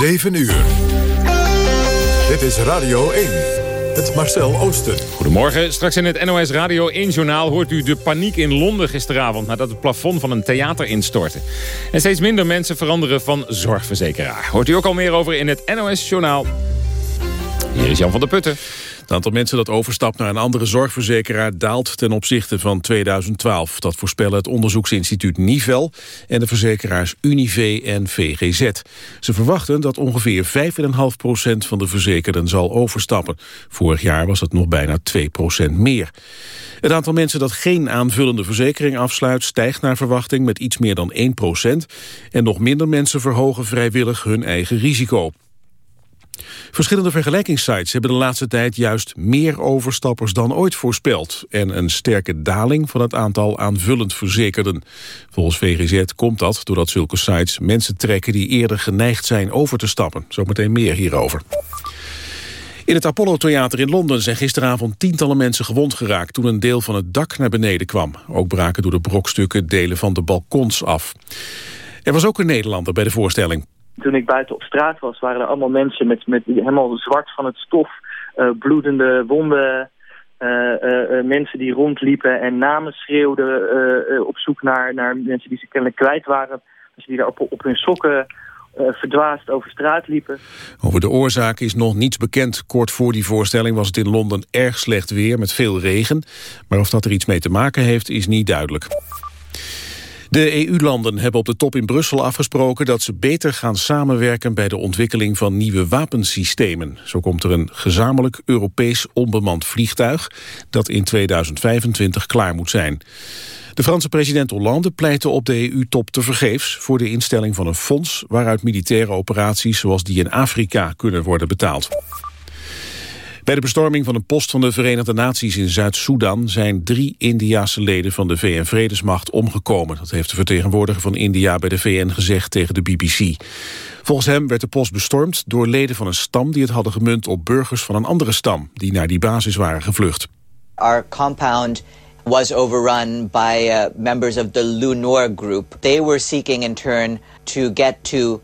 7 uur. Dit is Radio 1. Het Marcel Oosten. Goedemorgen. Straks in het NOS Radio 1-journaal hoort u de paniek in Londen gisteravond... nadat het plafond van een theater instortte. En steeds minder mensen veranderen van zorgverzekeraar. Hoort u ook al meer over in het NOS-journaal. Hier is Jan van der Putten. Het aantal mensen dat overstapt naar een andere zorgverzekeraar daalt ten opzichte van 2012. Dat voorspellen het onderzoeksinstituut Nivel en de verzekeraars Unive en VGZ. Ze verwachten dat ongeveer 5,5% van de verzekerden zal overstappen. Vorig jaar was het nog bijna 2% meer. Het aantal mensen dat geen aanvullende verzekering afsluit... stijgt naar verwachting met iets meer dan 1% En nog minder mensen verhogen vrijwillig hun eigen risico. Verschillende vergelijkingssites hebben de laatste tijd juist meer overstappers dan ooit voorspeld en een sterke daling van het aantal aanvullend verzekerden. Volgens VGZ komt dat doordat zulke sites mensen trekken die eerder geneigd zijn over te stappen. Zometeen meer hierover. In het Apollo Theater in Londen zijn gisteravond tientallen mensen gewond geraakt toen een deel van het dak naar beneden kwam. Ook braken door de brokstukken delen van de balkons af. Er was ook een Nederlander bij de voorstelling. Toen ik buiten op straat was, waren er allemaal mensen met, met helemaal zwart van het stof, uh, bloedende wonden, uh, uh, mensen die rondliepen en namen schreeuwden op zoek naar, naar mensen die ze kennelijk kwijt waren. Mensen die daar op, op hun sokken verdwaasd over straat liepen. Over de oorzaak is nog niets bekend. Kort voor die voorstelling was het in Londen erg slecht weer met veel regen. Maar of dat er iets mee te maken heeft is niet duidelijk. De EU-landen hebben op de top in Brussel afgesproken dat ze beter gaan samenwerken bij de ontwikkeling van nieuwe wapensystemen. Zo komt er een gezamenlijk Europees onbemand vliegtuig dat in 2025 klaar moet zijn. De Franse president Hollande pleitte op de EU-top te vergeefs voor de instelling van een fonds waaruit militaire operaties zoals die in Afrika kunnen worden betaald. Bij de bestorming van een post van de Verenigde Naties in Zuid-Soedan zijn drie Indiase leden van de VN-vredesmacht omgekomen. Dat heeft de vertegenwoordiger van India bij de VN gezegd tegen de BBC. Volgens hem werd de post bestormd door leden van een stam die het hadden gemunt op burgers van een andere stam die naar die basis waren gevlucht. Our compound was overrun by uh, members of the Lunor group. They were seeking in turn to get to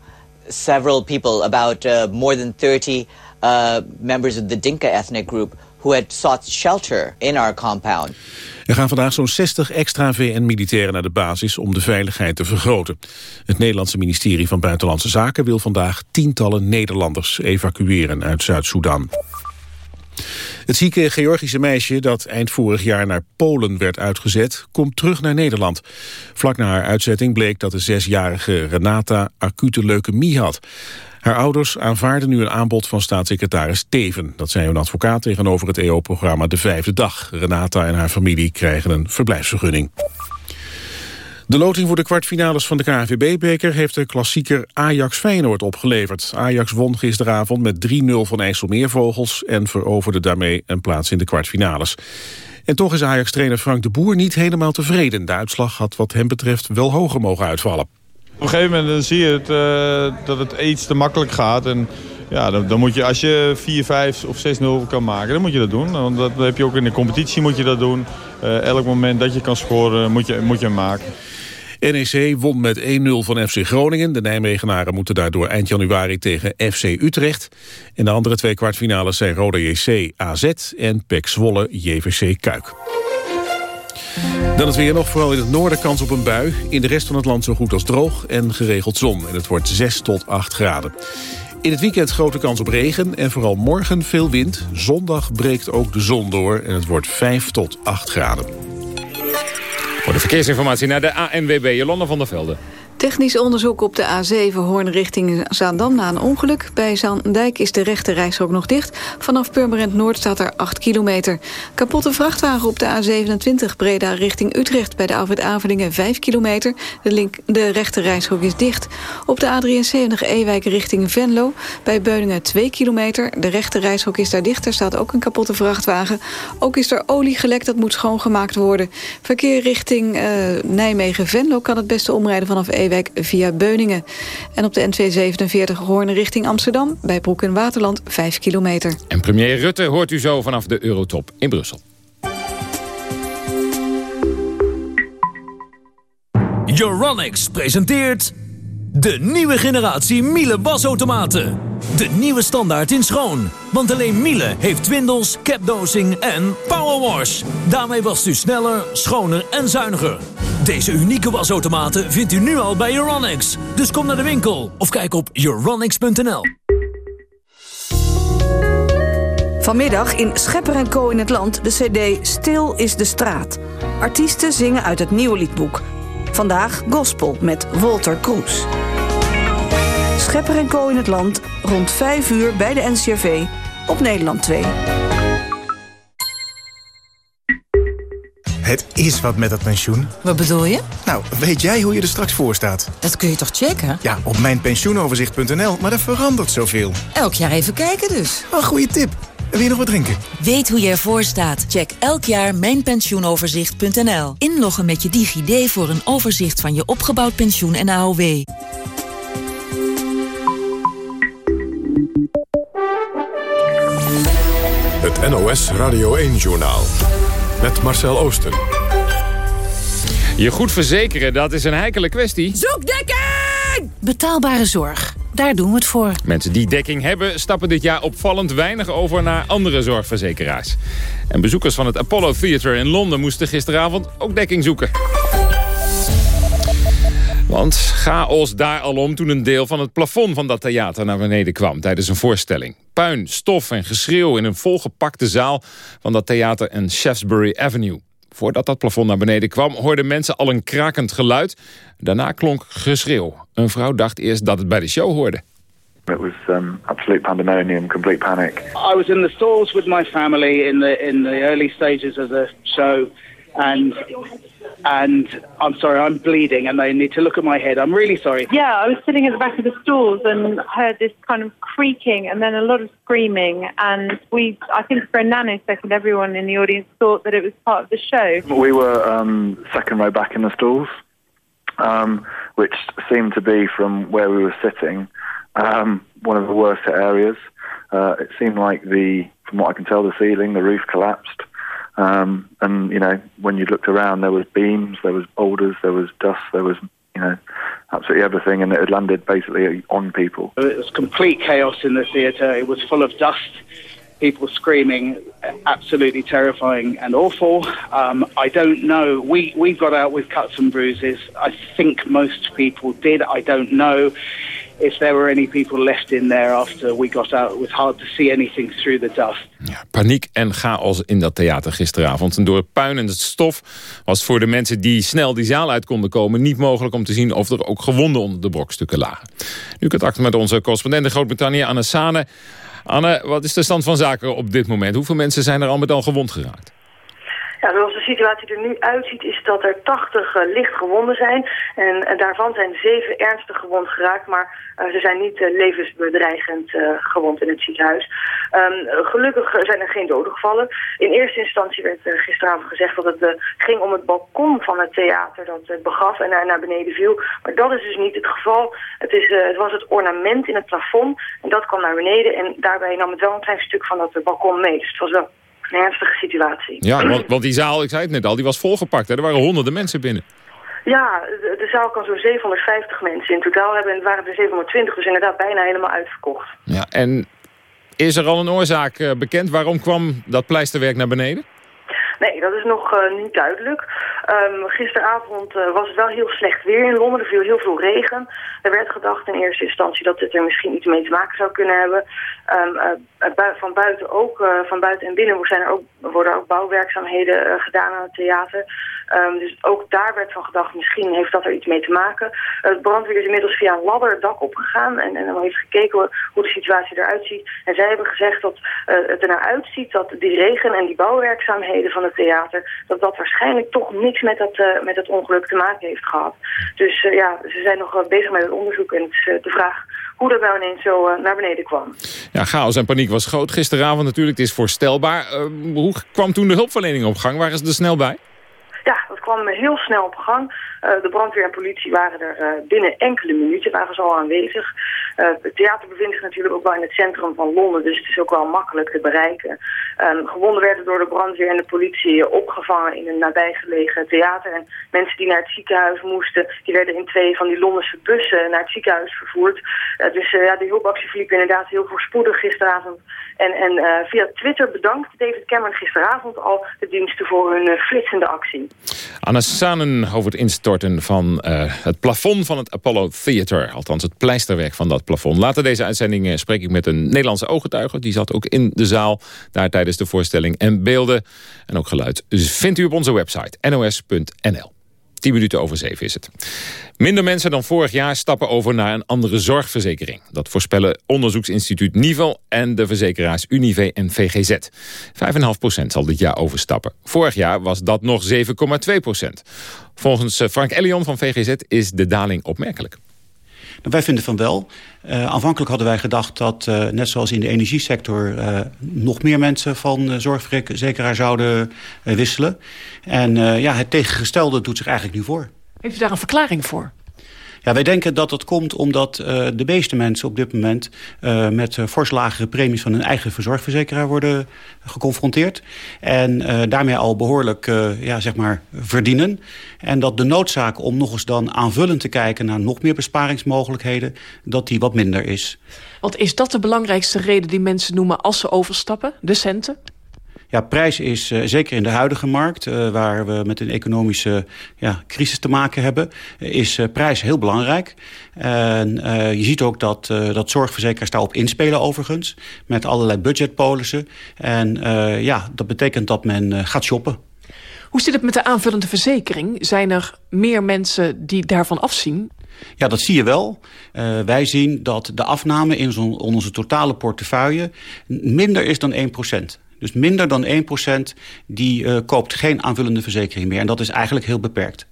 several people, about uh, more than 30 uh, members of the Dinka ethnic group who had sought shelter in our compound. Er gaan vandaag zo'n 60 extra VN-militairen naar de basis om de veiligheid te vergroten. Het Nederlandse ministerie van Buitenlandse Zaken wil vandaag tientallen Nederlanders evacueren uit Zuid-Soedan. Het zieke Georgische meisje dat eind vorig jaar naar Polen werd uitgezet... komt terug naar Nederland. Vlak na haar uitzetting bleek dat de zesjarige Renata acute leukemie had. Haar ouders aanvaarden nu een aanbod van staatssecretaris Teven. Dat zei een advocaat tegenover het EO-programma De Vijfde Dag. Renata en haar familie krijgen een verblijfsvergunning. De loting voor de kwartfinales van de KNVB-beker heeft de klassieker Ajax-Feyenoord opgeleverd. Ajax won gisteravond met 3-0 van IJsselmeervogels en veroverde daarmee een plaats in de kwartfinales. En toch is Ajax-trainer Frank de Boer niet helemaal tevreden. De uitslag had wat hem betreft wel hoger mogen uitvallen. Op een gegeven moment dan zie je het, uh, dat het iets te makkelijk gaat. En ja, dan, dan, moet je, als je 4, 5 of 6-0 kan maken, dan moet je dat doen. Want dat heb je ook in de competitie moet je dat doen. Uh, elk moment dat je kan scoren, moet je, moet je hem maken. NEC won met 1-0 van FC Groningen. De Nijmegenaren moeten daardoor eind januari tegen FC Utrecht. In de andere twee kwartfinales zijn Roda JC AZ en PEC Zwolle JVC Kuik. Dan het weer nog, vooral in het noorden kans op een bui. In de rest van het land zo goed als droog en geregeld zon. En het wordt 6 tot 8 graden. In het weekend grote kans op regen en vooral morgen veel wind. Zondag breekt ook de zon door en het wordt 5 tot 8 graden. Voor de verkeersinformatie naar de ANWB, Jolanda van der Velde. Technisch onderzoek op de A7 Hoorn richting Zaandam na een ongeluk. Bij Zaandijk is de rechte reishok nog dicht. Vanaf Purmerend Noord staat er 8 kilometer. Kapotte vrachtwagen op de A27 Breda richting Utrecht... bij de Alfred Avelingen 5 kilometer. De, link, de rechte reishok is dicht. Op de A73 Ewijk richting Venlo bij Beuningen 2 kilometer. De rechte reishok is daar dicht. Er staat ook een kapotte vrachtwagen. Ook is er olie gelekt, dat moet schoongemaakt worden. Verkeer richting uh, Nijmegen-Venlo kan het beste omrijden vanaf Ewijk via Beuningen. En op de N247 Hoorn richting Amsterdam... bij Broek en Waterland 5 kilometer. En premier Rutte hoort u zo vanaf de Eurotop in Brussel. Euronics presenteert... De nieuwe generatie Miele wasautomaten. De nieuwe standaard in schoon. Want alleen Miele heeft twindels, capdosing en powerwash. Daarmee wast u sneller, schoner en zuiniger. Deze unieke wasautomaten vindt u nu al bij Euronics. Dus kom naar de winkel of kijk op euronics.nl. Vanmiddag in Schepper en Co. in het Land de cd Stil is de straat. Artiesten zingen uit het nieuwe liedboek. Vandaag gospel met Walter Kroes. Schepper en Co. in het Land rond 5 uur bij de NCRV op Nederland 2. Het is wat met dat pensioen. Wat bedoel je? Nou, weet jij hoe je er straks voor staat? Dat kun je toch checken? Ja, op mijnpensioenoverzicht.nl, maar er verandert zoveel. Elk jaar even kijken dus. Een goede tip. Wil je nog wat drinken? Weet hoe je ervoor staat? Check elk jaar mijnpensioenoverzicht.nl. Inloggen met je DigiD voor een overzicht van je opgebouwd pensioen en AOW. Het NOS Radio 1-journaal. Met Marcel Oosten. Je goed verzekeren, dat is een heikele kwestie. Zoekdekking! Betaalbare zorg. Daar doen we het voor. Mensen die dekking hebben stappen dit jaar opvallend weinig over naar andere zorgverzekeraars. En bezoekers van het Apollo Theatre in Londen moesten gisteravond ook dekking zoeken. Want chaos daar al om toen een deel van het plafond van dat theater naar beneden kwam tijdens een voorstelling. Puin, stof en geschreeuw in een volgepakte zaal van dat theater in Shaftesbury Avenue. Voordat dat plafond naar beneden kwam, hoorden mensen al een krakend geluid. Daarna klonk geschreeuw. Een vrouw dacht eerst dat het bij de show hoorde. It was um, absolute pandemonium, complete panic. I was in the stalls with my family in the in the early stages of the show, and and I'm sorry, I'm bleeding, and they need to look at my head. I'm really sorry. Yeah, I was sitting at the back of the stalls and heard this kind of creaking and then a lot of screaming. And we, I think for a nanosecond, everyone in the audience thought that it was part of the show. We were um, second row back in the stalls, um, which seemed to be from where we were sitting, um, one of the worst areas. Uh, it seemed like the, from what I can tell, the ceiling, the roof collapsed. Um, and you know, when you looked around, there was beams, there was boulders, there was dust, there was you know, absolutely everything, and it had landed basically on people. It was complete chaos in the theatre. It was full of dust, people screaming, absolutely terrifying and awful. Um, I don't know. We we got out with cuts and bruises. I think most people did. I don't know if there were any people left in there after we got out. It was hard to see anything through the dust. Paniek en chaos in dat theater gisteravond. En door het puin en het stof was voor de mensen die snel die zaal uit konden komen... niet mogelijk om te zien of er ook gewonden onder de brokstukken lagen. Nu contact met onze correspondent in Groot-Brittannië, Anne Sane. Anne, wat is de stand van zaken op dit moment? Hoeveel mensen zijn er al met al gewond geraakt? De situatie er nu uitziet is dat er 80 uh, licht gewonden zijn. En uh, daarvan zijn zeven ernstig gewond geraakt, maar uh, ze zijn niet levensbedreigend gewond in het ziekenhuis. Um, gelukkig zijn er geen doden gevallen. In eerste instantie werd gisteravond gezegd dat het ging om het balkon van het theater dat begaf en naar beneden viel. Maar dat is dus niet het geval. Het, is, het was het ornament in het plafond en dat kwam naar beneden. En daarbij nam het wel een klein stuk van dat balkon mee. Dus het was wel een ernstige situatie. Ja, want, want, die zaal, ik zei het net al, die was volgepakt. Hè? Er waren honderden mensen binnen. Ja, de, de zaal kan zo'n 750 mensen in totaal hebben. En het waren er 720, dus inderdaad bijna helemaal uitverkocht. Ja, en is er al een oorzaak uh, bekend? Waarom kwam dat pleisterwerk naar beneden? Nee, dat is nog uh, niet duidelijk. Um, gisteravond uh, was het wel heel slecht weer in Londen. Er viel heel veel regen. Er werd gedacht in eerste instantie dat het er misschien iets mee te maken zou kunnen hebben. Um, uh, van buiten ook, van buiten en binnen zijn er ook, worden ook bouwwerkzaamheden gedaan aan het theater. Um, dus ook daar werd van gedacht, misschien heeft dat er iets mee te maken. Het brandweer is inmiddels via een ladder het dak opgegaan en, en heeft gekeken hoe de situatie eruit ziet. En zij hebben gezegd dat het er naar uitziet dat die regen en die bouwwerkzaamheden van het theater, dat dat waarschijnlijk toch niks met dat, met het ongeluk te maken heeft gehad. Dus ja, ze zijn nog bezig met het onderzoek en het is de vraag hoe dat nou ineens zo naar beneden kwam. Ja, chaos en paniek was groot gisteravond natuurlijk. Het is voorstelbaar. hoe kwam toen de hulpverlening op gang? Waren ze er snel bij? Ja, dat kwam heel snel op gang. Uh, de brandweer en politie waren er uh, binnen enkele minuten waren ze al aanwezig. Het theater bevindt zich natuurlijk ook wel in het centrum van Londen, dus het is ook wel makkelijk te bereiken. Um, gewonden werden door de brandweer en de politie opgevangen in een nabijgelegen theater. En mensen die naar het ziekenhuis moesten, die werden in twee van die Londense bussen naar het ziekenhuis vervoerd. Uh, dus uh, ja, de hulpactie verliep inderdaad heel voorspoedig gisteravond. En, en via Twitter bedankt David Cameron gisteravond al de diensten voor hun flitsende actie. Anna Sanen over het instorten van het plafond van het Apollo Theater. Althans het pleisterwerk van dat plafond. Later deze uitzending spreek ik met een Nederlandse ooggetuige. Die zat ook in de zaal daar tijdens de voorstelling. En beelden en ook geluid vindt u op onze website nos.nl. 10 minuten over 7 is het. Minder mensen dan vorig jaar stappen over naar een andere zorgverzekering. Dat voorspellen onderzoeksinstituut Nivel en de verzekeraars Unive en VGZ. 5,5% zal dit jaar overstappen. Vorig jaar was dat nog 7,2%. Volgens eh, Frank Ellion van VGZ is de daling opmerkelijk. Wij vinden van wel. Uh, aanvankelijk hadden wij gedacht dat, uh, net zoals in de energiesector... Uh, nog meer mensen van zorgverzekeraar zouden wisselen. En ja, het tegengestelde doet zich eigenlijk nu voor. Heeft u daar een verklaring voor? Ja, wij denken dat dat komt omdat uh, de meeste mensen op dit moment... Uh, met uh, fors lagere premies van hun eigen verzorgverzekeraar worden geconfronteerd. En daarmee al behoorlijk ja, zeg maar verdienen. En dat de noodzaak om nog eens dan aanvullend te kijken... naar nog meer besparingsmogelijkheden, dat die wat minder is. Want is dat de belangrijkste reden die mensen noemen als ze overstappen? De centen? Ja, prijs is uh, zeker in de huidige markt, uh, waar we met een economische ja, crisis te maken hebben, is uh, prijs heel belangrijk. En je ziet ook dat, dat zorgverzekeraars daarop inspelen overigens, met allerlei budgetpolissen. En ja, dat betekent dat men gaat shoppen. Hoe zit het met de aanvullende verzekering? Zijn er meer mensen die daarvan afzien? Ja, dat zie je wel. Uh, wij zien dat de afname in onze totale portefeuille minder is dan 1 dus minder dan 1% die uh, koopt geen aanvullende verzekering meer. En dat is eigenlijk heel beperkt.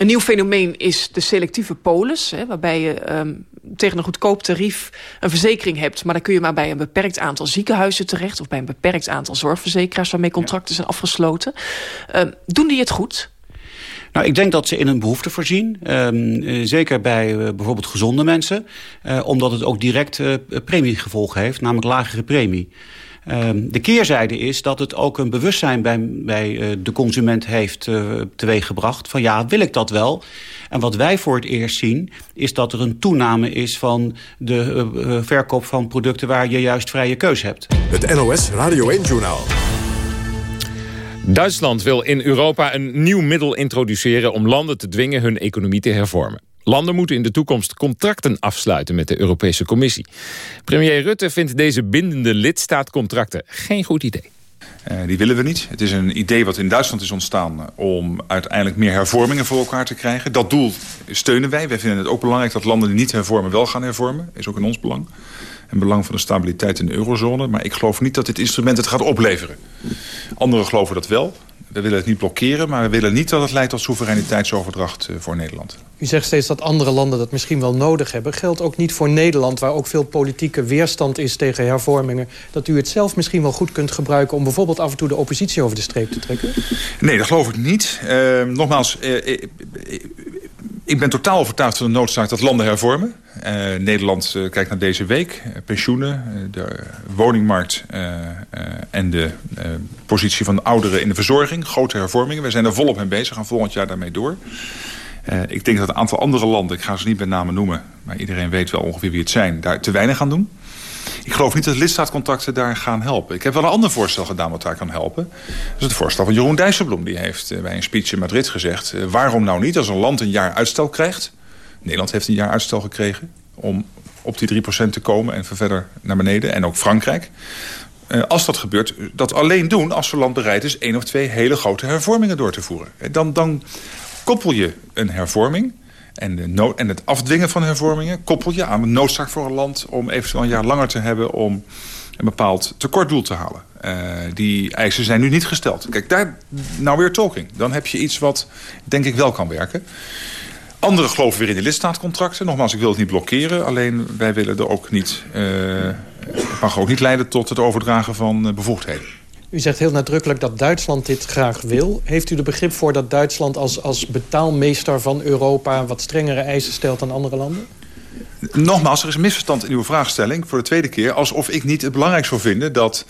Een nieuw fenomeen is de selectieve polis. Hè, waarbij je um, tegen een goedkoop tarief een verzekering hebt. Maar dan kun je maar bij een beperkt aantal ziekenhuizen terecht. Of bij een beperkt aantal zorgverzekeraars waarmee contracten zijn afgesloten. Um, doen die het goed? Nou, ik denk dat ze in een behoefte voorzien. Um, zeker bij uh, bijvoorbeeld gezonde mensen. Uh, omdat het ook direct premiegevolgen heeft. Namelijk lagere premie. Um, de keerzijde is dat het ook een bewustzijn bij, bij uh, de consument heeft uh, teweeggebracht. Van ja, wil ik dat wel? En wat wij voor het eerst zien, is dat er een toename is van de uh, verkoop van producten waar je juist vrije keus hebt. Het NOS Radio 1-journaal. Duitsland wil in Europa een nieuw middel introduceren om landen te dwingen hun economie te hervormen. Landen moeten in de toekomst contracten afsluiten met de Europese Commissie. Premier Rutte vindt deze bindende lidstaatcontracten geen goed idee. Uh, die willen we niet. Het is een idee wat in Duitsland is ontstaan om uiteindelijk meer hervormingen voor elkaar te krijgen. Dat doel steunen wij. Wij vinden het ook belangrijk dat landen die niet hervormen wel gaan hervormen. Is ook in ons belang. En belang van de stabiliteit in de eurozone. Maar ik geloof niet dat dit instrument het gaat opleveren. Anderen geloven dat wel. We willen het niet blokkeren, maar we willen niet dat het leidt tot soevereiniteitsoverdracht eh, voor Nederland. U zegt steeds dat andere landen dat misschien wel nodig hebben. Geldt ook niet voor Nederland, waar ook veel politieke weerstand is tegen hervormingen... dat u het zelf misschien wel goed kunt gebruiken... om bijvoorbeeld af en toe de oppositie over de streep te trekken? Nee, dat geloof ik niet. Uh, nogmaals, uh, ik ben totaal overtuigd van de noodzaak dat landen hervormen. Uh, Nederland uh, kijkt naar deze week. Uh, pensioenen, de woningmarkt en de positie van de ouderen in de verzorging. Grote hervormingen. We zijn er volop mee bezig. gaan volgend jaar daarmee door. ik denk dat een aantal andere landen, ik ga ze niet bij name noemen... maar iedereen weet wel ongeveer wie het zijn, daar te weinig gaan doen. Ik geloof niet dat lidstaatcontacten daar gaan helpen. Ik heb wel een ander voorstel gedaan wat daar kan helpen. Dat is het voorstel van Jeroen Dijsselbloem. Die heeft bij een speech in Madrid gezegd... waarom nou niet als een land een jaar uitstel krijgt... Nederland heeft een jaar uitstel gekregen om op die 3% te komen en verder naar beneden. En ook Frankrijk. Uh, als dat gebeurt, dat alleen doen als zo'n land bereid is... één of twee hele grote hervormingen door te voeren. Dan, dan koppel je een hervorming en, de en het afdwingen van hervormingen... koppel je aan de noodzaak voor een land om eventueel een jaar langer te hebben... om een bepaald tekortdoel te halen. Uh, die eisen zijn nu niet gesteld. Kijk, daar nou weer talking. Dan heb je iets wat denk ik wel kan werken. Anderen geloven weer in de lidstaatcontracten. Nogmaals, ik wil het niet blokkeren. Alleen wij willen er ook niet... Het mag ook niet leiden tot het overdragen van uh, bevoegdheden. U zegt heel nadrukkelijk dat Duitsland dit graag wil. Heeft u er begrip voor dat Duitsland als, als betaalmeester van Europa... wat strengere eisen stelt dan andere landen? nogmaals, er is een misverstand in uw vraagstelling voor de tweede keer... alsof ik niet het belangrijk zou vinden dat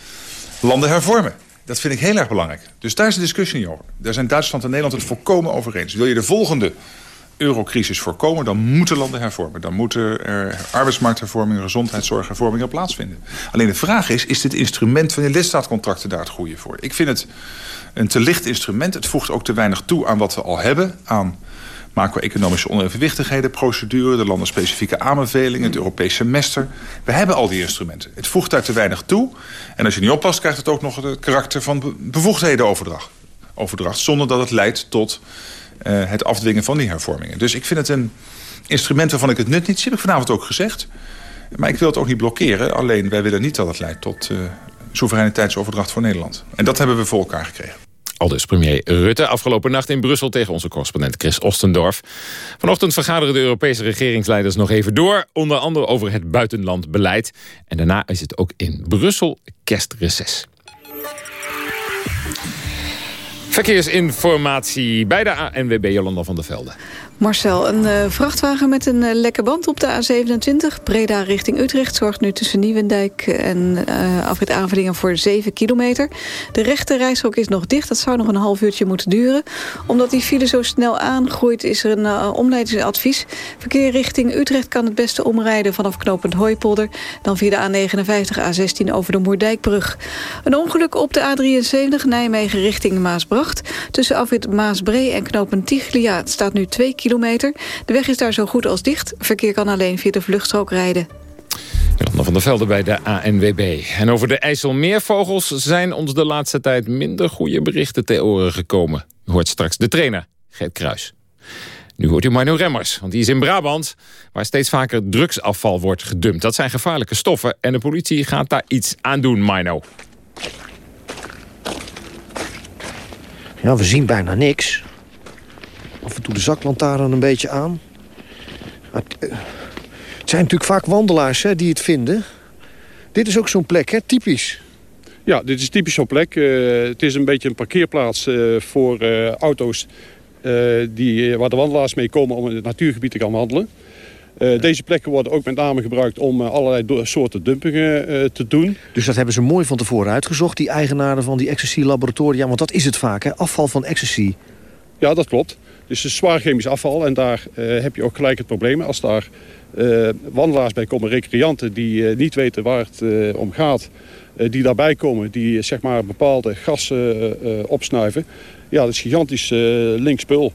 landen hervormen. Dat vind ik heel erg belangrijk. Dus daar is de discussie niet over. Daar zijn Duitsland en Nederland het volkomen over eens. Wil je de volgende eurocrisis voorkomen... dan moeten landen hervormen. Dan moeten er arbeidsmarkthervormingen, gezondheidszorghervormingen plaatsvinden. Alleen de vraag is, is dit instrument van je lidstaatcontracten daar het goede voor? Ik vind het een te licht instrument. Het voegt ook te weinig toe aan wat we al hebben... aan macro-economische onevenwichtigheden, procedure... de landenspecifieke aanbevelingen, het Europees semester. We hebben al die instrumenten. Het voegt daar te weinig toe. En als je niet oppast, krijgt het ook nog het karakter van bevoegdhedenoverdracht. Overdracht, zonder dat het leidt tot het afdwingen van die hervormingen. Dus ik vind het een instrument waarvan ik het nut niet zie. Heb ik vanavond ook gezegd. Maar ik wil het ook niet blokkeren. Alleen wij willen niet dat het leidt tot uh, soevereiniteitsoverdracht voor Nederland. En dat hebben we voor elkaar gekregen. Aldus premier Rutte afgelopen nacht in Brussel tegen onze correspondent Chris Ostendorf. Vanochtend vergaderen de Europese regeringsleiders nog even door. Onder andere over het buitenlandbeleid. En daarna is het ook in Brussel kerstreces. Verkeersinformatie bij de ANWB Jolanda van der Velde. Marcel, een uh, vrachtwagen met een uh, lekke band op de A27. Breda richting Utrecht zorgt nu tussen Nieuwendijk en uh, Afrit Aanvelingen voor 7 kilometer. De rechte is nog dicht. Dat zou nog een half uurtje moeten duren. Omdat die file zo snel aangroeit is er een omleidingsadvies. Verkeer richting Utrecht kan het beste omrijden vanaf knooppunt Hooipolder. Dan via de A59, A16 over de Moerdijkbrug. Een ongeluk op de A73 Nijmegen richting Maasbracht. Tussen Afrit Maasbree en knooppunt Tiglia staat nu 2 kilometer kilometer. De weg is daar zo goed als dicht. Verkeer kan alleen via de vluchtstrook rijden. Jolanda van der Velde bij de ANWB. En over de IJsselmeervogels zijn ons de laatste tijd minder goede berichten ter oren gekomen. U hoort straks de trainer, Gert Kruis. Nu hoort u Mino Remmers, want die is in Brabant... waar steeds vaker drugsafval wordt gedumpt. Dat zijn gevaarlijke stoffen en de politie gaat daar iets aan doen, Mino. Ja, we zien bijna niks. De zaklantaarn een beetje aan. Het, eh, het zijn natuurlijk vaak wandelaars hè, die het vinden. Dit is ook zo'n plek, hè? typisch. Ja, dit is typisch zo'n plek. Uh, het is een beetje een parkeerplaats uh, voor uh, auto's die, waar de wandelaars mee komen om in het natuurgebied te gaan wandelen. Deze plekken worden ook met name gebruikt om allerlei soorten dumpingen te doen. Dus dat hebben ze mooi van tevoren uitgezocht, die eigenaren van die ecstasy-laboratoria. Want dat is het vaak, hè? afval van ecstasy. Ja, dat klopt. Dus het is zwaar chemisch afval en daar uh, heb je ook gelijk het probleem. Als daar uh, wandelaars bij komen, recreanten die uh, niet weten waar het om gaat... die daarbij komen, die zeg maar bepaalde gassen opsnuiven... ja, dat is gigantisch link spul.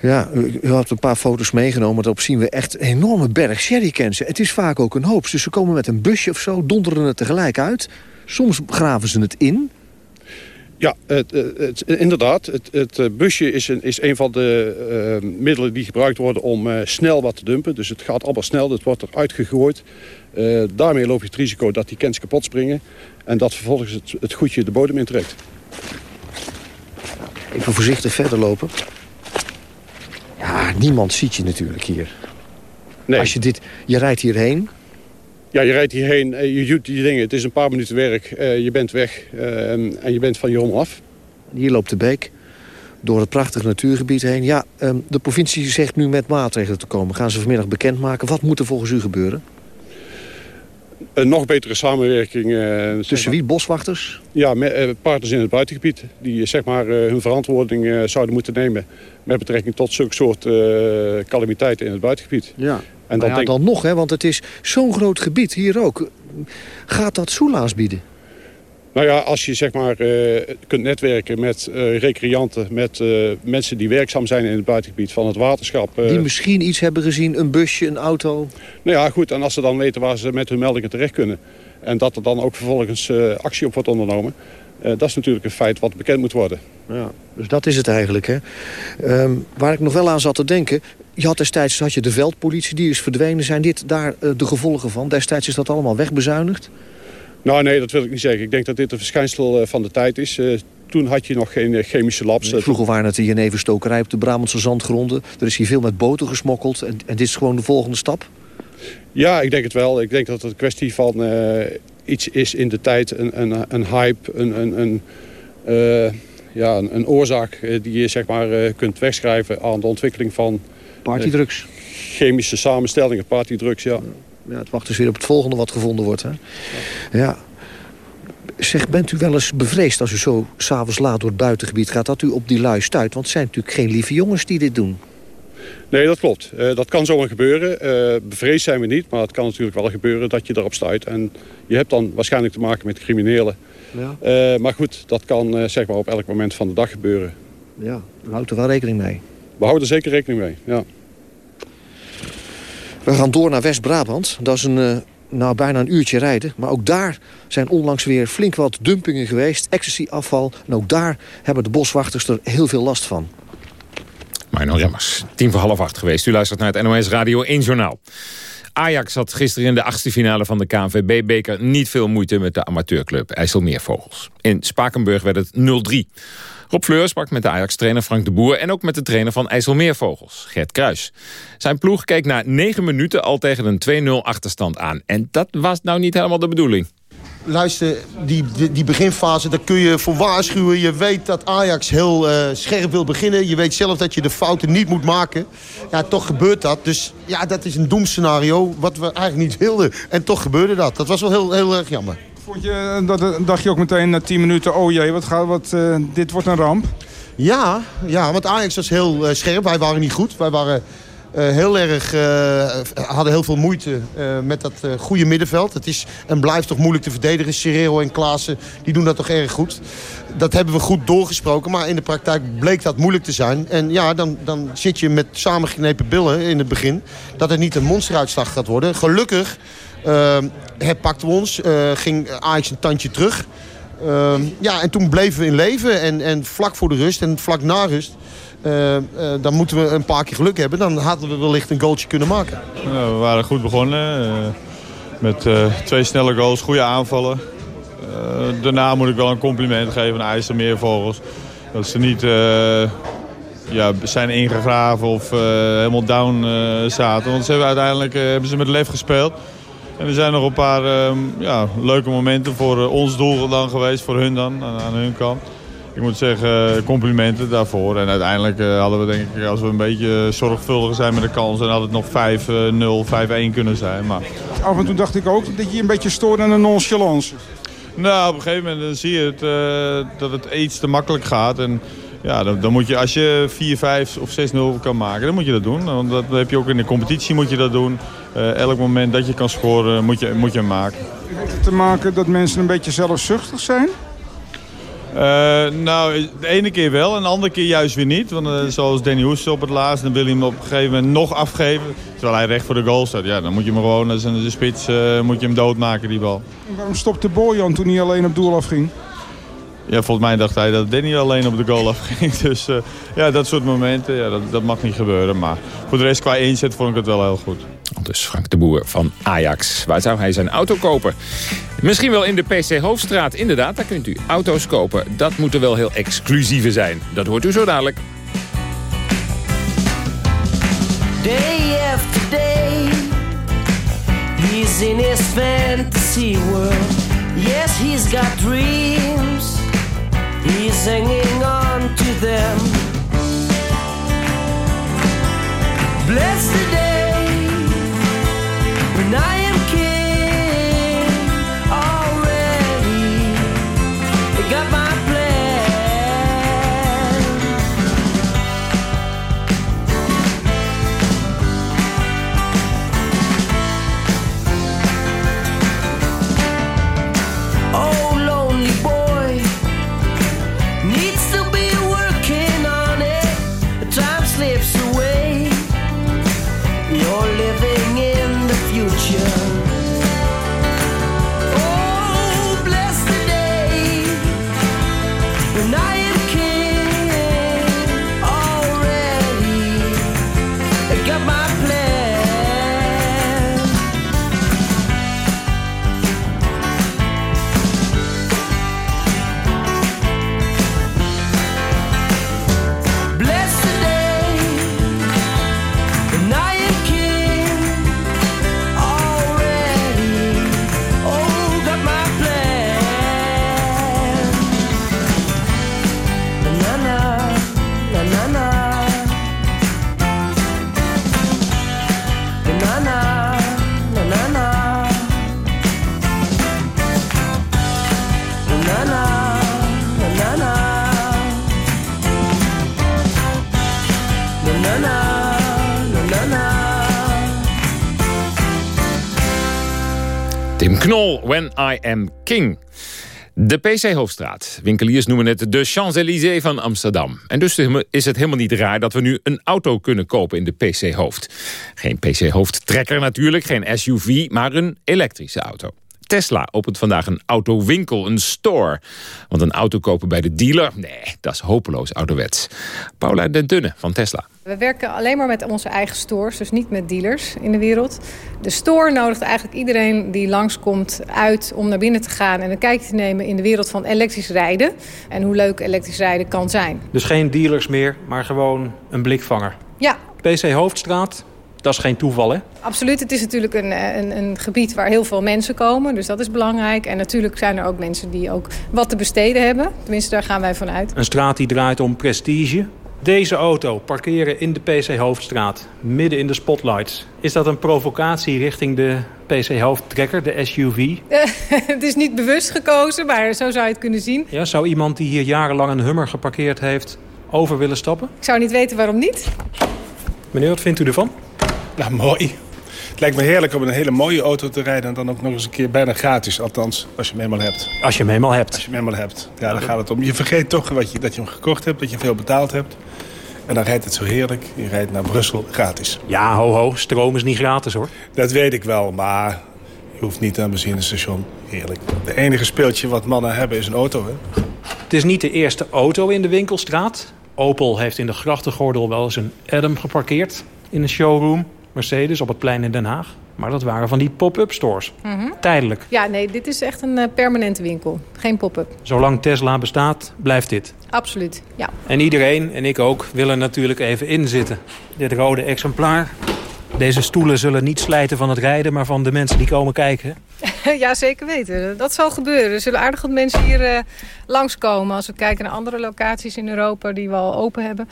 Ja, u, had een paar foto's meegenomen. Daarop zien we echt een enorme berg sherrycans. Het is vaak ook een hoop. Dus ze komen met een busje of zo, donderen het tegelijk uit. Soms graven ze het in. Ja, het, het, inderdaad. Het, het, eh, busje is een, is een van de uh, middelen die gebruikt worden om uh, snel wat te dumpen. Dus het gaat allemaal snel, het wordt eruit gegooid. Uh, daarmee loop je het risico dat die kens kapot springen. En dat vervolgens het, het goedje de bodem intrekt. Even voorzichtig verder lopen. Ja, niemand ziet je natuurlijk hier. Nee. Als je, dit, je rijdt hierheen, ja, je rijdt hierheen, eh, je doet die dingen. Het is een paar minuten werk. Uh, je bent weg uh, en je bent van je rommel af. Hier loopt de beek door het prachtige natuurgebied heen. Ja, um, de provincie zegt nu met maatregelen te komen. Gaan ze vanmiddag bekendmaken. Wat moet er volgens u gebeuren? Een nog betere samenwerking. Uh, Tussen wie? Boswachters? Ja, met, partners in het buitengebied. Die zeg maar, hun verantwoording zouden moeten nemen... met betrekking tot zulke soort calamiteiten in het buitengebied. Ja. En dan, ja, denk... dan nog, hè, want het is zo'n groot gebied hier ook. Gaat dat soelaas bieden? Nou ja, als je zeg maar uh, kunt netwerken met uh, recreanten... met uh, mensen die werkzaam zijn in het buitengebied van het waterschap... die misschien iets hebben gezien, een busje, een auto? Nou ja, goed. En als ze dan weten waar ze met hun meldingen terecht kunnen... en dat er dan ook vervolgens actie op wordt ondernomen... dat is natuurlijk een feit wat bekend moet worden. Ja, dus dat is het eigenlijk. Hè? Um, waar ik nog wel aan zat te denken... Je had destijds had je de veldpolitie, die is verdwenen. Zijn dit daar uh, de gevolgen van? Destijds is dat allemaal wegbezuinigd? Nou nee, dat wil ik niet zeggen. Ik denk dat dit een verschijnsel uh, van de tijd is. Uh, toen had je nog geen chemische labs. Nee, vroeger waren het de jeneverstokerij op de Brabantse zandgronden. Er is hier veel met boten gesmokkeld. En, en dit is gewoon de volgende stap? Ja, ik denk het wel. Ik denk dat het een kwestie van iets is in de tijd. Een, een, een hype, een... een, een ja, een, een, oorzaak die je zeg maar, kunt wegschrijven aan de ontwikkeling van Partydrugs. chemische samenstellingen, partydrugs, ja. Ja, het wacht dus weer op het volgende wat gevonden wordt. Hè? Ja. Zeg, bent u wel eens bevreesd als u zo s'avonds laat door het buitengebied gaat... dat u op die lui stuit? Want het zijn natuurlijk geen lieve jongens die dit doen. Nee, dat klopt. Uh, dat kan zomaar gebeuren. Uh, bevreesd zijn we niet, maar het kan natuurlijk wel gebeuren dat je erop stuit. En je hebt dan waarschijnlijk te maken met criminelen. Ja. Uh, maar goed, dat kan zeg maar op elk moment van de dag gebeuren. Ja, u houdt er wel rekening mee. We houden er zeker rekening mee, ja. We gaan door naar West-Brabant. Dat is een, nou, bijna een uurtje rijden. Maar ook daar zijn onlangs weer flink wat dumpingen geweest. Ecstasy-afval. En ook daar hebben de boswachters er heel veel last van. Marno Remmers, tien voor half acht geweest. U luistert naar het NOS Radio 1 Journaal. Ajax had gisteren in de achtste finale van de KNVB-beker... niet veel moeite met de amateurclub IJsselmeervogels. In Spakenburg werd het 0-3. Rob Fleur sprak met de Ajax-trainer Frank de Boer... en ook met de trainer van IJsselmeervogels, Gert Kruis. Zijn ploeg keek na negen minuten al tegen een 2-0 achterstand aan. En dat was nou niet helemaal de bedoeling luister, die, die, beginfase, daar kun je voor waarschuwen. Je weet dat Ajax heel uh, scherp wil beginnen. Je weet zelf dat je de fouten niet moet maken. Ja, toch gebeurt dat. Dus ja, dat is een doemscenario wat we eigenlijk niet wilden. En toch gebeurde dat. Dat was wel heel, heel erg jammer. Vond je, dat, dacht je ook meteen na 10 minuten, oh jee, wat gaat, wat, uh, dit wordt een ramp? Ja, ja, want Ajax was heel uh, scherp. Wij waren niet goed. Wij waren heel erg, hadden heel veel moeite met dat goede middenveld. Het is en blijft toch moeilijk te verdedigen. Serrero en Klaassen die doen dat toch erg goed. Dat hebben we goed doorgesproken, maar in de praktijk bleek dat moeilijk te zijn. En ja, dan, dan zit je met samengeknepen billen in het begin. Dat het niet een monsteruitslag gaat worden. Gelukkig herpakten we ons, ging Ajax een tandje terug. ja, en toen bleven we in leven. En, en vlak voor de rust en vlak na rust uh, uh, dan moeten we een paar keer geluk hebben. Dan hadden we wellicht een goaltje kunnen maken. we waren goed begonnen. Uh, met twee snelle goals, goede aanvallen. daarna moet ik wel een compliment geven aan IJsselmeervogels. Dat ze niet ja, zijn ingegraven of helemaal down zaten. Want ze hebben uiteindelijk hebben ze met lef gespeeld. En er zijn nog een paar ja, leuke momenten voor ons doel dan geweest. Voor hun dan, aan, aan hun kant ik moet zeggen, complimenten daarvoor. En uiteindelijk uh, hadden we denk ik, als we een beetje zorgvuldig zijn met de kans... dan had het nog 5-0, 5-1 kunnen zijn. Maar... Af en toe dacht ik ook dat je een beetje stoorde aan de nonchalance. Nou, op een gegeven moment dan zie je het, dat het iets te makkelijk gaat. En ja, dan, dan moet je, als je 4-5 of 6-0 kan maken, dan moet je dat doen. Want dat heb je ook in de competitie moet je dat doen. Uh, elk moment dat je kan scoren, moet je, moet je hem maken. Heeft het te maken dat mensen een beetje zelfzuchtig zijn? Uh, nou, de ene keer wel en de andere keer juist weer niet. Want uh, zoals Danny Hoes op het laatst, dan wil hij hem op een gegeven moment nog afgeven. Terwijl hij recht voor de goal staat. Ja, dan moet je hem gewoon als een spits moet je hem doodmaken, die bal. En waarom stopte Bojan toen hij alleen op doel afging? Ja, volgens mij dacht hij dat Danny alleen op de goal afging. Dus ja, dat soort momenten, ja, dat, dat mag niet gebeuren. Maar voor de rest qua inzet vond ik het wel heel goed. Dus Frank de Boer van Ajax. Waar zou hij zijn auto kopen? Misschien wel in de PC Hoofdstraat. Inderdaad, daar kunt u auto's kopen. Dat moeten wel heel exclusieve zijn. Dat hoort u zo dadelijk. Day after day He's in his fantasy world Yes, he's got dreams He's hanging on to them. Bless the day When I When I Am King. De PC Hoofdstraat. Winkeliers noemen het de Champs-Élysées van Amsterdam. En dus is het helemaal niet raar dat we nu een auto kunnen kopen in de PC Hoofd. Geen PC Hoofd trekker natuurlijk, geen SUV, maar een elektrische auto. Tesla opent vandaag een autowinkel, een store. Want een auto kopen bij de dealer, nee, dat is hopeloos ouderwets. Paula Den Dunne van Tesla. We werken alleen maar met onze eigen stores, dus niet met dealers in de wereld. De store nodigt eigenlijk iedereen die langskomt uit om naar binnen te gaan... en een kijkje te nemen in de wereld van elektrisch rijden. En hoe leuk elektrisch rijden kan zijn. Dus geen dealers meer, maar gewoon een blikvanger. Ja. PC Hoofdstraat, dat is geen toeval, hè? Absoluut. Het is natuurlijk een, een, een, gebied waar heel veel mensen komen. Dus dat is belangrijk. En natuurlijk zijn er ook mensen die ook wat te besteden hebben. Tenminste, daar gaan wij vanuit. Een straat die draait om prestige. Deze auto parkeren in de PC Hoofdstraat, midden in de spotlights. Is dat een provocatie richting de PC Hoofdtrekker, de SUV? het is niet bewust gekozen, maar zo zou je het kunnen zien. Ja, zou iemand die hier jarenlang een Hummer geparkeerd heeft over willen stappen? Ik zou niet weten waarom niet. Meneer, wat vindt u ervan? Nou, mooi. Het lijkt me heerlijk om een hele mooie auto te rijden... en dan ook nog eens een keer bijna gratis. Althans, als je hem eenmaal hebt. Als je hem eenmaal hebt. Als je hem eenmaal hebt. Ja, daar gaat het om. Je vergeet toch wat je, dat je hem gekocht hebt, dat je veel betaald hebt. En dan rijdt het zo heerlijk. Je rijdt naar Brussel gratis. Ja, ho ho. Stroom is niet gratis, hoor. Dat weet ik wel, maar je hoeft niet naar een benzinestation. Heerlijk. De enige speeltje wat mannen hebben is een auto, hè? Het is niet de eerste auto in de winkelstraat. Opel heeft in de grachtengordel wel eens een Adam geparkeerd in een showroom. Mercedes op het plein in Den Haag. Maar dat waren van die pop-up stores. Mhm. Tijdelijk. Ja, nee, dit is echt een uh, permanente winkel. Geen pop-up. Zolang Tesla bestaat, blijft dit. Absoluut, ja. En iedereen, en ik ook, willen natuurlijk even inzitten. Dit rode exemplaar. Deze stoelen zullen niet slijten van het rijden, maar van de mensen die komen kijken. ja, zeker weten. Dat zal gebeuren. Er zullen aardig wat mensen hier uh, langskomen. Als we kijken naar andere locaties in Europa die we al open hebben...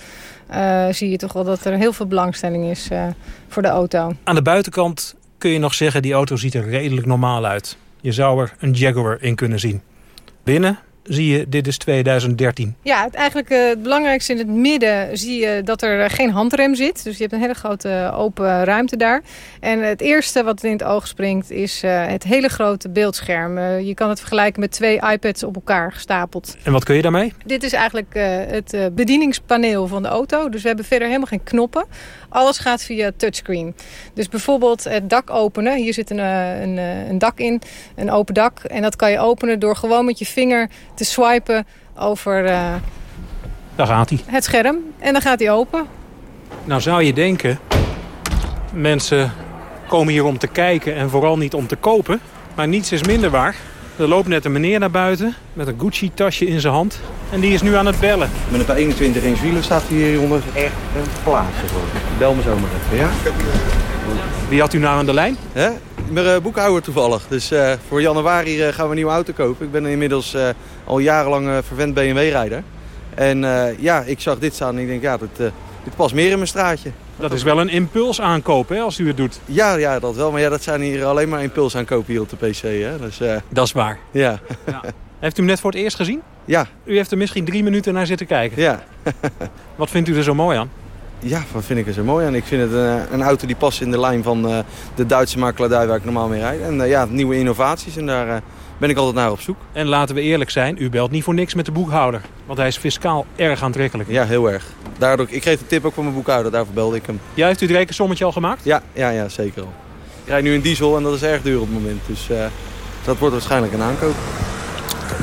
Uh, zie je toch wel dat er heel veel belangstelling is uh, voor de auto. Aan de buitenkant kun je nog zeggen... die auto ziet er redelijk normaal uit. Je zou er een Jaguar in kunnen zien. Binnen zie je, dit is 2013. Ja, het, eigenlijk uh, het belangrijkste in het midden zie je dat er geen handrem zit. Dus je hebt een hele grote open ruimte daar. En het eerste wat in het oog springt is uh, het hele grote beeldscherm. Uh, je kan het vergelijken met twee iPads op elkaar gestapeld. En wat kun je daarmee? Dit is eigenlijk het bedieningspaneel van de auto. Dus we hebben verder helemaal geen knoppen. Alles gaat via touchscreen. Dus bijvoorbeeld het dak openen. Hier zit een, een, een dak in, een open dak. En dat kan je openen door gewoon met je vinger te swipen over uh, Daar gaat hij. het scherm. En dan gaat hij open. Nou zou je denken, mensen komen hier om te kijken en vooral niet om te kopen. Maar niets is minder waar. Er loopt net een meneer naar buiten met een Gucci-tasje in zijn hand. En die is nu aan het bellen. Met een paar 21 inch wielen staat hij hieronder echt een plaatje voor. Bel me zo maar even, ja? Wie had u nou aan de lijn? Hè? Mijn uh, boekhouder toevallig. Dus uh, voor januari uh, gaan we een nieuwe auto kopen. Ik ben inmiddels al jarenlang verwend BMW-rijder. En ja, ik zag dit staan en ik denk, ja, dit, dit past meer in mijn straatje. Dat is wel een impuls aankoop, hè, als u het doet. Ja, ja, dat wel. Maar ja, dat zijn hier alleen maar impuls aankopen hier op de PC. Hè? Dus, dat is waar. Ja. ja. Heeft u hem net voor het eerst gezien? Ja. U heeft er misschien drie minuten naar zitten kijken? Ja. Wat vindt u er zo mooi aan? Ja, wat vind ik er zo mooi aan? Ik vind het een, een auto die past in de lijn van uh, de Duitse makelaardij waar ik normaal mee rijd. En uh, ja, nieuwe innovaties en daar ben ik altijd naar op zoek. En laten we eerlijk zijn, u belt niet voor niks met de boekhouder. Want hij is fiscaal erg aantrekkelijk. Ja, heel erg. Daardoor, ik kreeg de tip ook van mijn boekhouder, daarvoor belde ik hem. Ja, heeft u het rekensommetje al gemaakt? Ja, ja, ja zeker al. Ik rijd nu een diesel en dat is erg duur op het moment. Dus dat wordt waarschijnlijk een aankoop.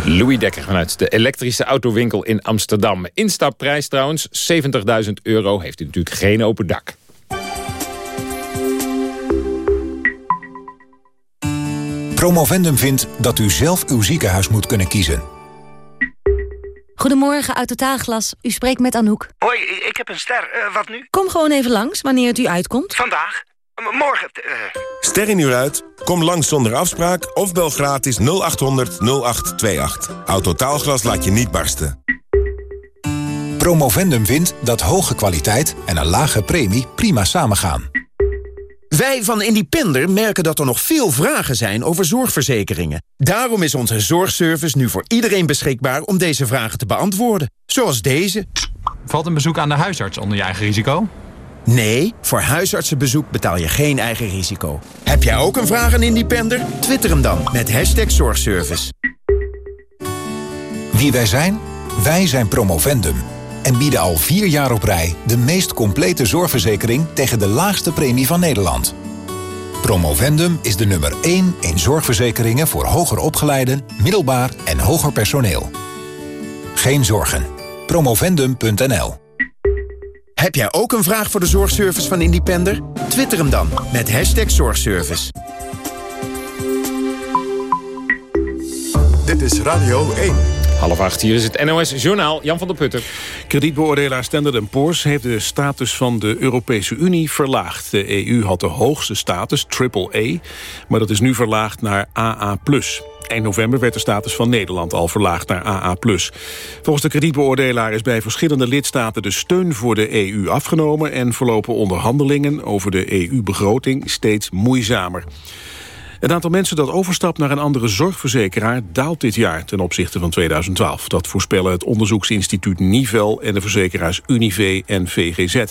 Louis Dekker vanuit de elektrische autowinkel in Amsterdam. Instapprijs trouwens, 70.000 euro. Heeft u natuurlijk geen open dak. Promovendum vindt dat u zelf uw ziekenhuis moet kunnen kiezen. Goedemorgen, uit Totaalglas. U spreekt met Anouk. Hoi, ik heb een ster. Uh, wat nu? Kom gewoon even langs, wanneer het u uitkomt. Vandaag? M morgen? Uh... Ster in uur uit? Kom langs zonder afspraak of bel gratis 0800 0828. Autotaalglas laat je niet barsten. Promovendum vindt dat hoge kwaliteit en een lage premie prima samengaan. Wij van Independer merken dat er nog veel vragen zijn over zorgverzekeringen. Daarom is onze zorgservice nu voor iedereen beschikbaar om deze vragen te beantwoorden. Zoals deze. Valt een bezoek aan de huisarts onder je eigen risico? Nee, voor huisartsenbezoek betaal je geen eigen risico. Heb jij ook een vraag aan Independer? Twitter hem dan met hashtag zorgservice. Wie wij zijn? Wij zijn Promovendum. En bieden al vier jaar op rij de meest complete zorgverzekering tegen de laagste premie van Nederland. Promovendum is de nummer 1 in zorgverzekeringen voor hoger opgeleiden, middelbaar en hoger personeel. Geen zorgen. Promovendum.nl Heb jij ook een vraag voor de zorgservice van Independer? Twitter hem dan met hashtag zorgservice. Dit is Radio 1. Half acht, hier is het NOS Journaal. Jan van der Putten. Kredietbeoordelaar Standard Poor's heeft de status van de Europese Unie verlaagd. De EU had de hoogste status, AAA, maar dat is nu verlaagd naar AA+. Eind november werd de status van Nederland al verlaagd naar AA+. Volgens de kredietbeoordelaar is bij verschillende lidstaten de steun voor de EU afgenomen... en verlopen onderhandelingen over de EU-begroting steeds moeizamer. Het aantal mensen dat overstapt naar een andere zorgverzekeraar daalt dit jaar ten opzichte van 2012. Dat voorspellen het onderzoeksinstituut Nivel en de verzekeraars Unive en VGZ.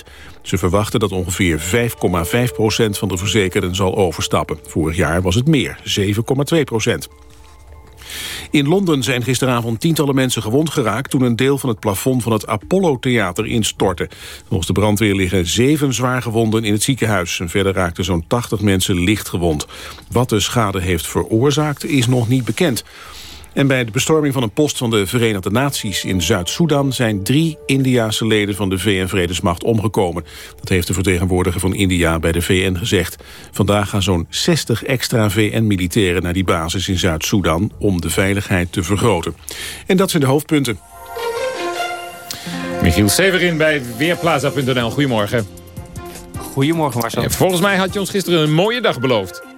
Ze verwachten dat ongeveer 5,5 procent van de verzekerden zal overstappen. Vorig jaar was het meer, 7,2 procent. In Londen zijn gisteravond tientallen mensen gewond geraakt... toen een deel van het plafond van het Apollo-theater instortte. Volgens de brandweer liggen zeven zwaargewonden in het ziekenhuis. En verder raakten zo'n 80 mensen licht gewond. Wat de schade heeft veroorzaakt is nog niet bekend. En bij de bestorming van een post van de Verenigde Naties in Zuid-Soedan... zijn drie Indiase leden van de VN-vredesmacht omgekomen. Dat heeft de vertegenwoordiger van India bij de VN gezegd. Vandaag gaan zo'n 60 extra VN-militairen naar die basis in Zuid-Soedan... om de veiligheid te vergroten. En dat zijn de hoofdpunten. Michiel Severin bij Weerplaza.nl. Goedemorgen. Goedemorgen Marcel. Volgens mij had je ons gisteren een mooie dag beloofd.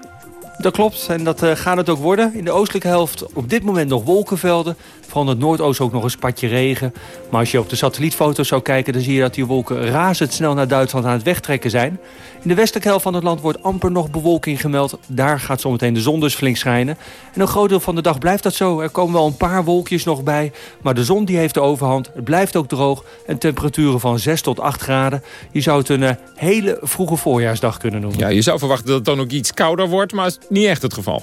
Dat klopt en dat uh, gaat het ook worden. In de oostelijke helft op dit moment nog wolkenvelden. In het noordoosten ook nog een spatje regen. Maar als je op de satellietfoto's zou kijken... dan zie je dat die wolken razendsnel naar Duitsland aan het wegtrekken zijn. In de westelijke helft van het land wordt amper nog bewolking gemeld. Daar gaat zometeen de zon dus flink schijnen. En een groot deel van de dag blijft dat zo. Er komen wel een paar wolkjes nog bij. Maar de zon die heeft de overhand. Het blijft ook droog. En temperaturen van 6 tot 8 graden. Je zou het een uh, hele vroege voorjaarsdag kunnen noemen. Ja, je zou verwachten dat het dan ook iets kouder wordt. Maar niet echt het geval.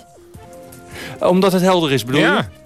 Omdat het helder is, bedoel ja. je?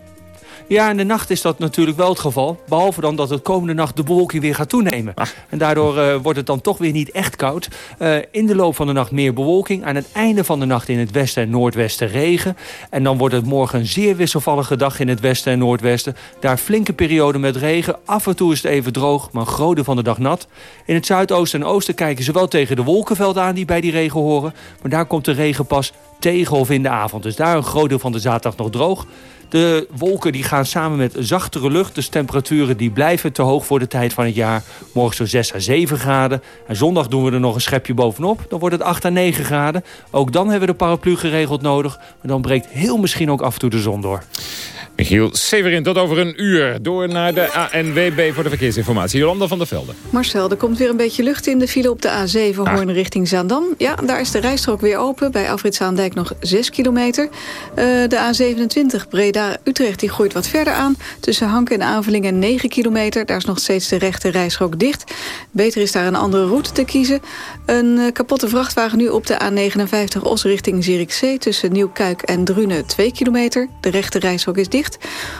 Ja, in de nacht is dat natuurlijk wel het geval. Behalve dan dat het komende nacht de bewolking weer gaat toenemen. Ah. En daardoor uh, wordt het dan toch weer niet echt koud. Uh, in de loop van de nacht meer bewolking. Aan het einde van de nacht in het westen en noordwesten regen. En dan wordt het morgen een zeer wisselvallige dag in het westen en noordwesten. Daar flinke periode met regen. Af en toe is het even droog, maar een deel van de dag nat. In het zuidoosten en oosten kijken ze wel tegen de wolkenvelden aan die bij die regen horen. Maar daar komt de regen pas tegen of in de avond. Dus daar een groot deel van de zaterdag nog droog. De wolken die gaan samen met zachtere lucht. Dus temperaturen die blijven te hoog voor de tijd van het jaar. Morgen zo'n 6 à 7 graden. En zondag doen we er nog een schepje bovenop. Dan wordt het 8 à 9 graden. Ook dan hebben we de paraplu geregeld nodig. Maar dan breekt heel misschien ook af en toe de zon door. Michiel Severin, tot over een uur. Door naar de ANWB voor de verkeersinformatie. Jolanda van der Velde. Marcel, er komt weer een beetje lucht in de file op de A7 Hoorn richting Zaandam. Ja, daar is de rijstrook weer open. Bij Afrit Zaandijk nog 6 kilometer. Uh, de A27 Breda-Utrecht die groeit wat verder aan. Tussen Hank en Avelingen 9 kilometer. Daar is nog steeds de rechte rijstrook dicht. Beter is daar een andere route te kiezen. Een uh, kapotte vrachtwagen nu op de A59 Os richting Zierikzee. Tussen Nieuwkuik en Drunen 2 kilometer. De rechte rijstrook is dicht.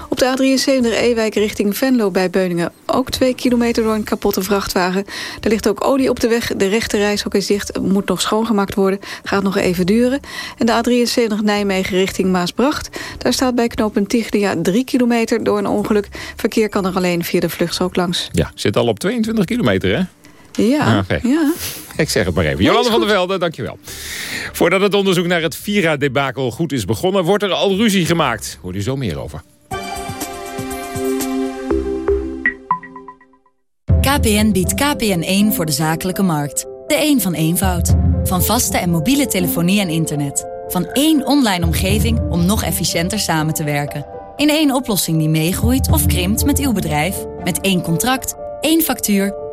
Op de A73 Ewijk richting Venlo bij Beuningen ook 2 kilometer door een kapotte vrachtwagen. Er ligt ook olie op de weg. De rechte reishok is dicht. Moet nog schoongemaakt worden. Gaat nog even duren. En de A73 Nijmegen richting Maasbracht. Daar staat bij knooppunt Tiglia 3 kilometer door een ongeluk. Verkeer kan er alleen via de vluchtstrook langs. Ja, zit al op 22 kilometer hè? Ja, Ah, oké. ja. Ik zeg het maar even. Jolande van der Velde, dankjewel. Voordat het onderzoek naar het Vira-debakel goed is begonnen... wordt er al ruzie gemaakt. Hoor je zo meer over. KPN biedt KPN1 voor de zakelijke markt. De een van eenvoud. Van vaste en mobiele telefonie en internet. Van één online omgeving om nog efficiënter samen te werken. In één oplossing die meegroeit of krimpt met uw bedrijf. Met één contract, één factuur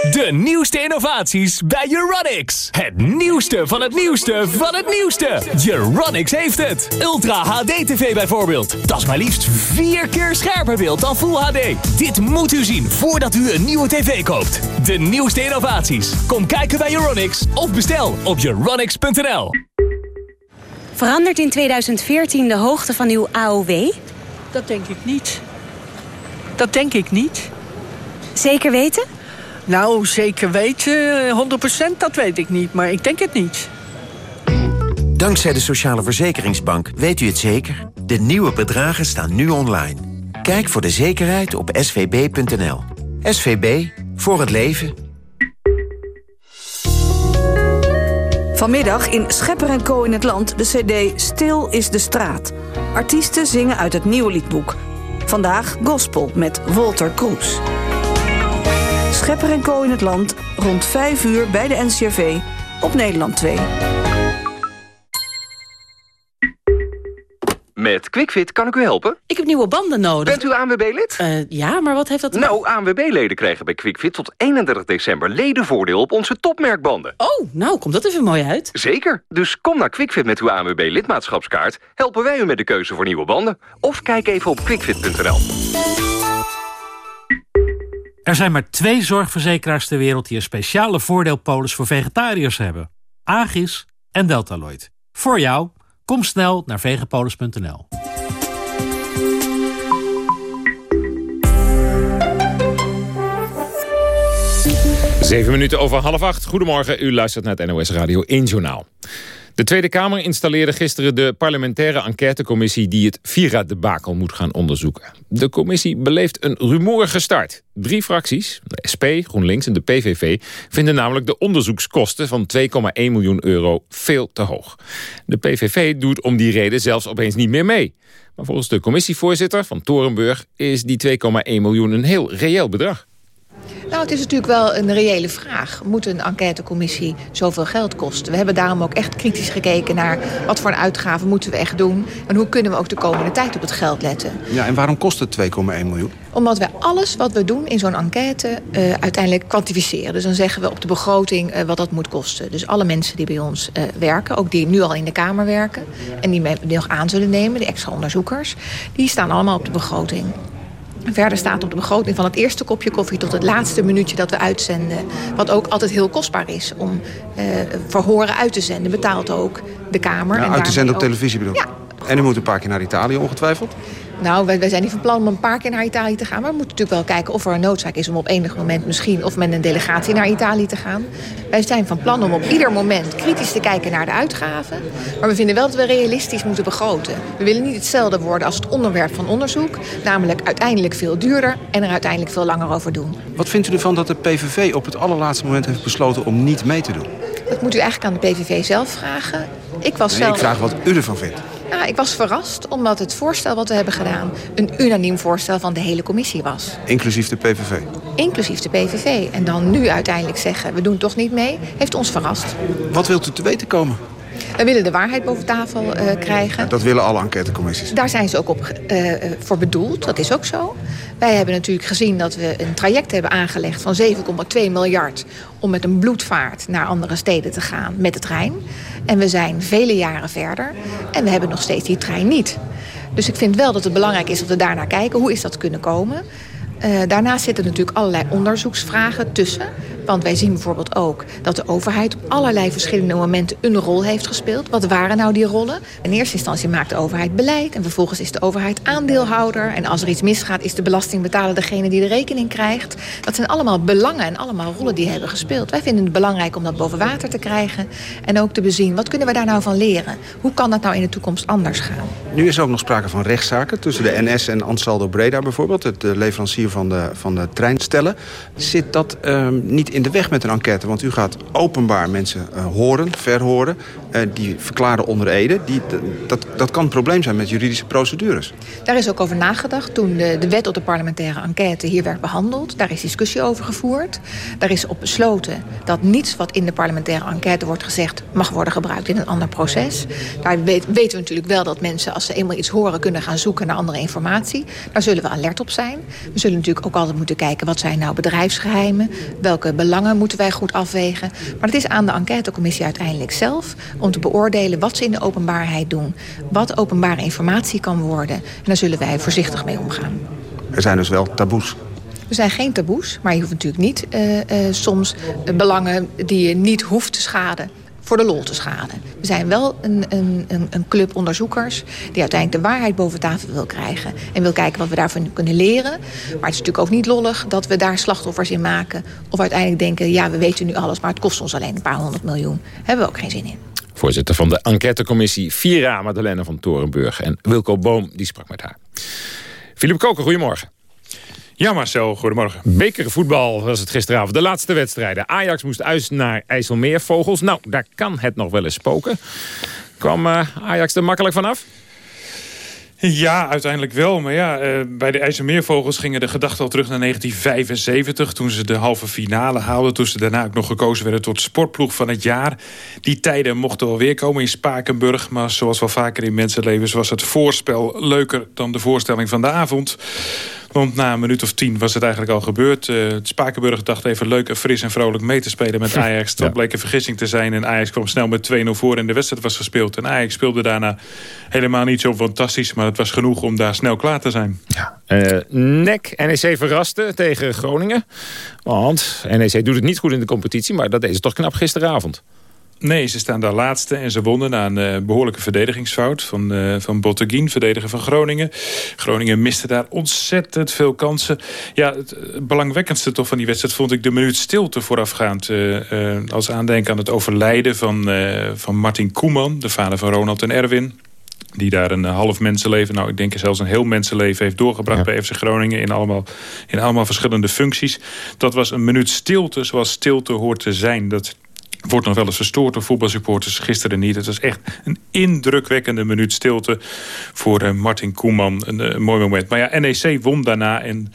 De nieuwste innovaties bij Euronics. Het nieuwste van het nieuwste van het nieuwste. Euronics heeft het. Ultra HD TV bijvoorbeeld. Dat is maar liefst vier keer scherper beeld dan Full HD. Dit moet u zien voordat u een nieuwe tv koopt. De nieuwste innovaties. Kom kijken bij Euronics of bestel op euronics.nl. Verandert in 2014 de hoogte van uw AOW? Dat denk ik niet. Dat denk ik niet. Zeker weten? Nou, zeker weten, 100% dat weet ik niet, maar ik denk het niet. Dankzij de Sociale Verzekeringsbank weet u het zeker. De nieuwe bedragen staan nu online. Kijk voor de zekerheid op svb.nl. SVB, voor het leven. Vanmiddag in Schepper en Co in het Land de cd Stil is de straat. Artiesten zingen uit het nieuwe liedboek. Vandaag gospel met Walter Kroes. Schepper en Co in het Land rond 5 uur bij de NCRV op Nederland 2. Met QuickFit kan ik u helpen? Ik heb nieuwe banden nodig. Bent u ANWB-lid? Uh, ja, maar wat heeft dat Nou, ANWB-leden krijgen bij QuickFit tot 31 december ledenvoordeel op onze topmerkbanden. Oh, nou, komt dat even mooi uit. Zeker. Dus kom naar QuickFit met uw ANWB-lidmaatschapskaart. Helpen wij u met de keuze voor nieuwe banden. Of kijk even op quickfit.nl. Er zijn maar twee zorgverzekeraars ter wereld die een speciale voordeelpolis voor vegetariërs hebben. Agis en Deltaloid. Voor jou, kom snel naar vegapolis.nl. Zeven minuten over half acht. Goedemorgen, u luistert naar het NOS Radio 1 Journaal. De Tweede Kamer installeerde gisteren de parlementaire enquêtecommissie... die het Vira-debakel moet gaan onderzoeken. De commissie beleeft een rumoerige start. Drie fracties, de SP, GroenLinks en de PVV... vinden namelijk de onderzoekskosten van 2,1 miljoen euro veel te hoog. De PVV doet om die reden zelfs opeens niet meer mee. Maar volgens de commissievoorzitter van Torenburg... is die 2,1 miljoen een heel reëel bedrag. Nou, het is natuurlijk wel een reële vraag. Moet een enquêtecommissie zoveel geld kosten? We hebben daarom ook echt kritisch gekeken naar wat voor een uitgave moeten we echt doen. En hoe kunnen we ook de komende tijd op het geld letten. Ja, en waarom kost het 2,1 miljoen? Omdat wij alles wat we doen in zo'n enquête uh, uiteindelijk kwantificeren. Dus dan zeggen we op de begroting uh, wat dat moet kosten. Dus alle mensen die bij ons uh, werken, ook die nu al in de Kamer werken... en die, die nog aan zullen nemen, de extra onderzoekers... die staan allemaal op de begroting. Verder staat op de begroting van het eerste kopje koffie tot het laatste minuutje dat we uitzenden. Wat ook altijd heel kostbaar is om uh, verhoren uit te zenden. Betaalt ook de Kamer. Ja, en uit te zenden op ook... televisie bedoel Ja. En u moet een paar keer naar Italië ongetwijfeld? Nou, wij, wij, zijn niet van plan om een paar keer naar Italië te gaan. Maar we moeten natuurlijk wel kijken of er een noodzaak is om op enig moment misschien... of met een delegatie naar Italië te gaan. Wij zijn van plan om op ieder moment kritisch te kijken naar de uitgaven. Maar we vinden wel dat we realistisch moeten begroten. We willen niet hetzelfde worden als het onderwerp van onderzoek. Namelijk uiteindelijk veel duurder en er uiteindelijk veel langer over doen. Wat vindt u ervan dat de PVV op het allerlaatste moment heeft besloten om niet mee te doen? Dat moet u eigenlijk aan de PVV zelf vragen. Ik was nee, zelf... ik vraag wat u ervan vindt. Nou, ik was verrast omdat het voorstel wat we hebben gedaan... een unaniem voorstel van de hele commissie was. Inclusief de PVV? Inclusief de PVV. En dan nu uiteindelijk zeggen, we doen toch niet mee, heeft ons verrast. Wat wilt u te weten komen? We willen de waarheid boven tafel uh, krijgen. Dat willen alle enquêtecommissies. Daar zijn ze ook op, uh, voor bedoeld, dat is ook zo. Wij hebben natuurlijk gezien dat we een traject hebben aangelegd... van 7,2 miljard om met een bloedvaart naar andere steden te gaan met de trein. En we zijn vele jaren verder en we hebben nog steeds die trein niet. Dus ik vind wel dat het belangrijk is dat we daarnaar kijken. Hoe is dat kunnen komen? Uh, daarnaast zitten natuurlijk allerlei onderzoeksvragen tussen. Want wij zien bijvoorbeeld ook dat de overheid op allerlei verschillende momenten een rol heeft gespeeld. Wat waren nou die rollen? In eerste instantie maakt de overheid beleid en vervolgens is de overheid aandeelhouder. En als er iets misgaat is de belastingbetaler degene die de rekening krijgt. Dat zijn allemaal belangen en allemaal rollen die hebben gespeeld. Wij vinden het belangrijk om dat boven water te krijgen en ook te bezien. Wat kunnen we daar nou van leren? Hoe kan dat nou in de toekomst anders gaan? Nu is ook nog sprake van rechtszaken tussen de NS en Ansaldo Breda bijvoorbeeld. Het leverancier van de, van de treinstellen. Zit dat uh, niet in de weg met een enquête? Want u gaat openbaar mensen uh, horen, verhoren. Uh, die verklaren onder ede. Die, dat, dat kan een probleem zijn met juridische procedures. Daar is ook over nagedacht toen de, de wet op de parlementaire enquête hier werd behandeld. Daar is discussie over gevoerd. Daar is op besloten dat niets wat in de parlementaire enquête wordt gezegd... mag worden gebruikt in een ander proces. Daar weten we natuurlijk wel dat mensen als ze eenmaal iets horen kunnen gaan zoeken naar andere informatie. Daar zullen we alert op zijn. We zullen natuurlijk ook altijd moeten kijken wat zijn nou bedrijfsgeheimen. Welke belangen moeten wij goed afwegen. Maar het is aan de enquêtecommissie uiteindelijk zelf om te beoordelen wat ze in de openbaarheid doen. Wat openbare informatie kan worden. En daar zullen wij voorzichtig mee omgaan. Er zijn dus wel taboes. Er zijn geen taboes, maar je hoeft natuurlijk niet uh, uh, soms belangen die je niet hoeft te schaden voor de lol te schaden. We zijn wel een, een, een club onderzoekers die uiteindelijk de waarheid boven tafel wil krijgen. En wil kijken wat we daarvan kunnen leren. Maar het is natuurlijk ook niet lollig dat we daar slachtoffers in maken. Of uiteindelijk denken, ja we weten nu alles, maar het kost ons alleen een paar honderd miljoen. Daar hebben we ook geen zin in. Voorzitter van de enquêtecommissie Vira, Madeleine van Torenburg. En Wilco Boom, die sprak met haar. Philip Koker, goedemorgen. Ja Marcel, goedemorgen. Bekervoetbal was het gisteravond. De laatste wedstrijden. Ajax moest uit naar IJsselmeervogels. Nou, daar kan het nog wel eens spoken. Kwam uh, Ajax er makkelijk vanaf? Ja, uiteindelijk wel. Maar ja, uh, bij de IJsselmeervogels gingen de gedachten al terug naar 1975... toen ze de halve finale haalden. Toen ze daarna ook nog gekozen werden tot sportploeg van het jaar. Die tijden mochten wel weer komen in Spakenburg. Maar zoals wel vaker in mensenlevens was het voorspel leuker dan de voorstelling van de avond. Want na een minuut of tien was het eigenlijk al gebeurd. Uh, Spakenburg dacht even leuk en fris en vrolijk mee te spelen met Ajax. Dat ja. bleek een vergissing te zijn. En Ajax kwam snel met 2-0 voor en de wedstrijd was gespeeld. En Ajax speelde daarna helemaal niet zo fantastisch. Maar het was genoeg om daar snel klaar te zijn. Ja. Uh, NEC, NEC verraste tegen Groningen. Want NEC doet het niet goed in de competitie. Maar dat deed ze toch knap gisteravond. Nee, ze staan daar laatste en ze wonnen na een uh, behoorlijke verdedigingsfout van, uh, van Botteguin, verdediger van Groningen. Groningen miste daar ontzettend veel kansen. Ja, het belangwekkendste toch van die wedstrijd vond ik de minuut stilte voorafgaand. Uh, als aandenken aan het overlijden van, van Martin Koeman, de vader van Ronald en Erwin die daar een half mensenleven, nou ik denk zelfs een heel mensenleven heeft doorgebracht ja. bij FC Groningen in allemaal, in allemaal verschillende functies. Dat was een minuut stilte zoals stilte hoort te zijn. Dat Wordt nog wel eens verstoord door voetbalsupporters. Gisteren niet. Het was echt een indrukwekkende minuut stilte voor uh, Martin Koeman. Een, uh, mooi moment. Maar ja, NEC won daarna. En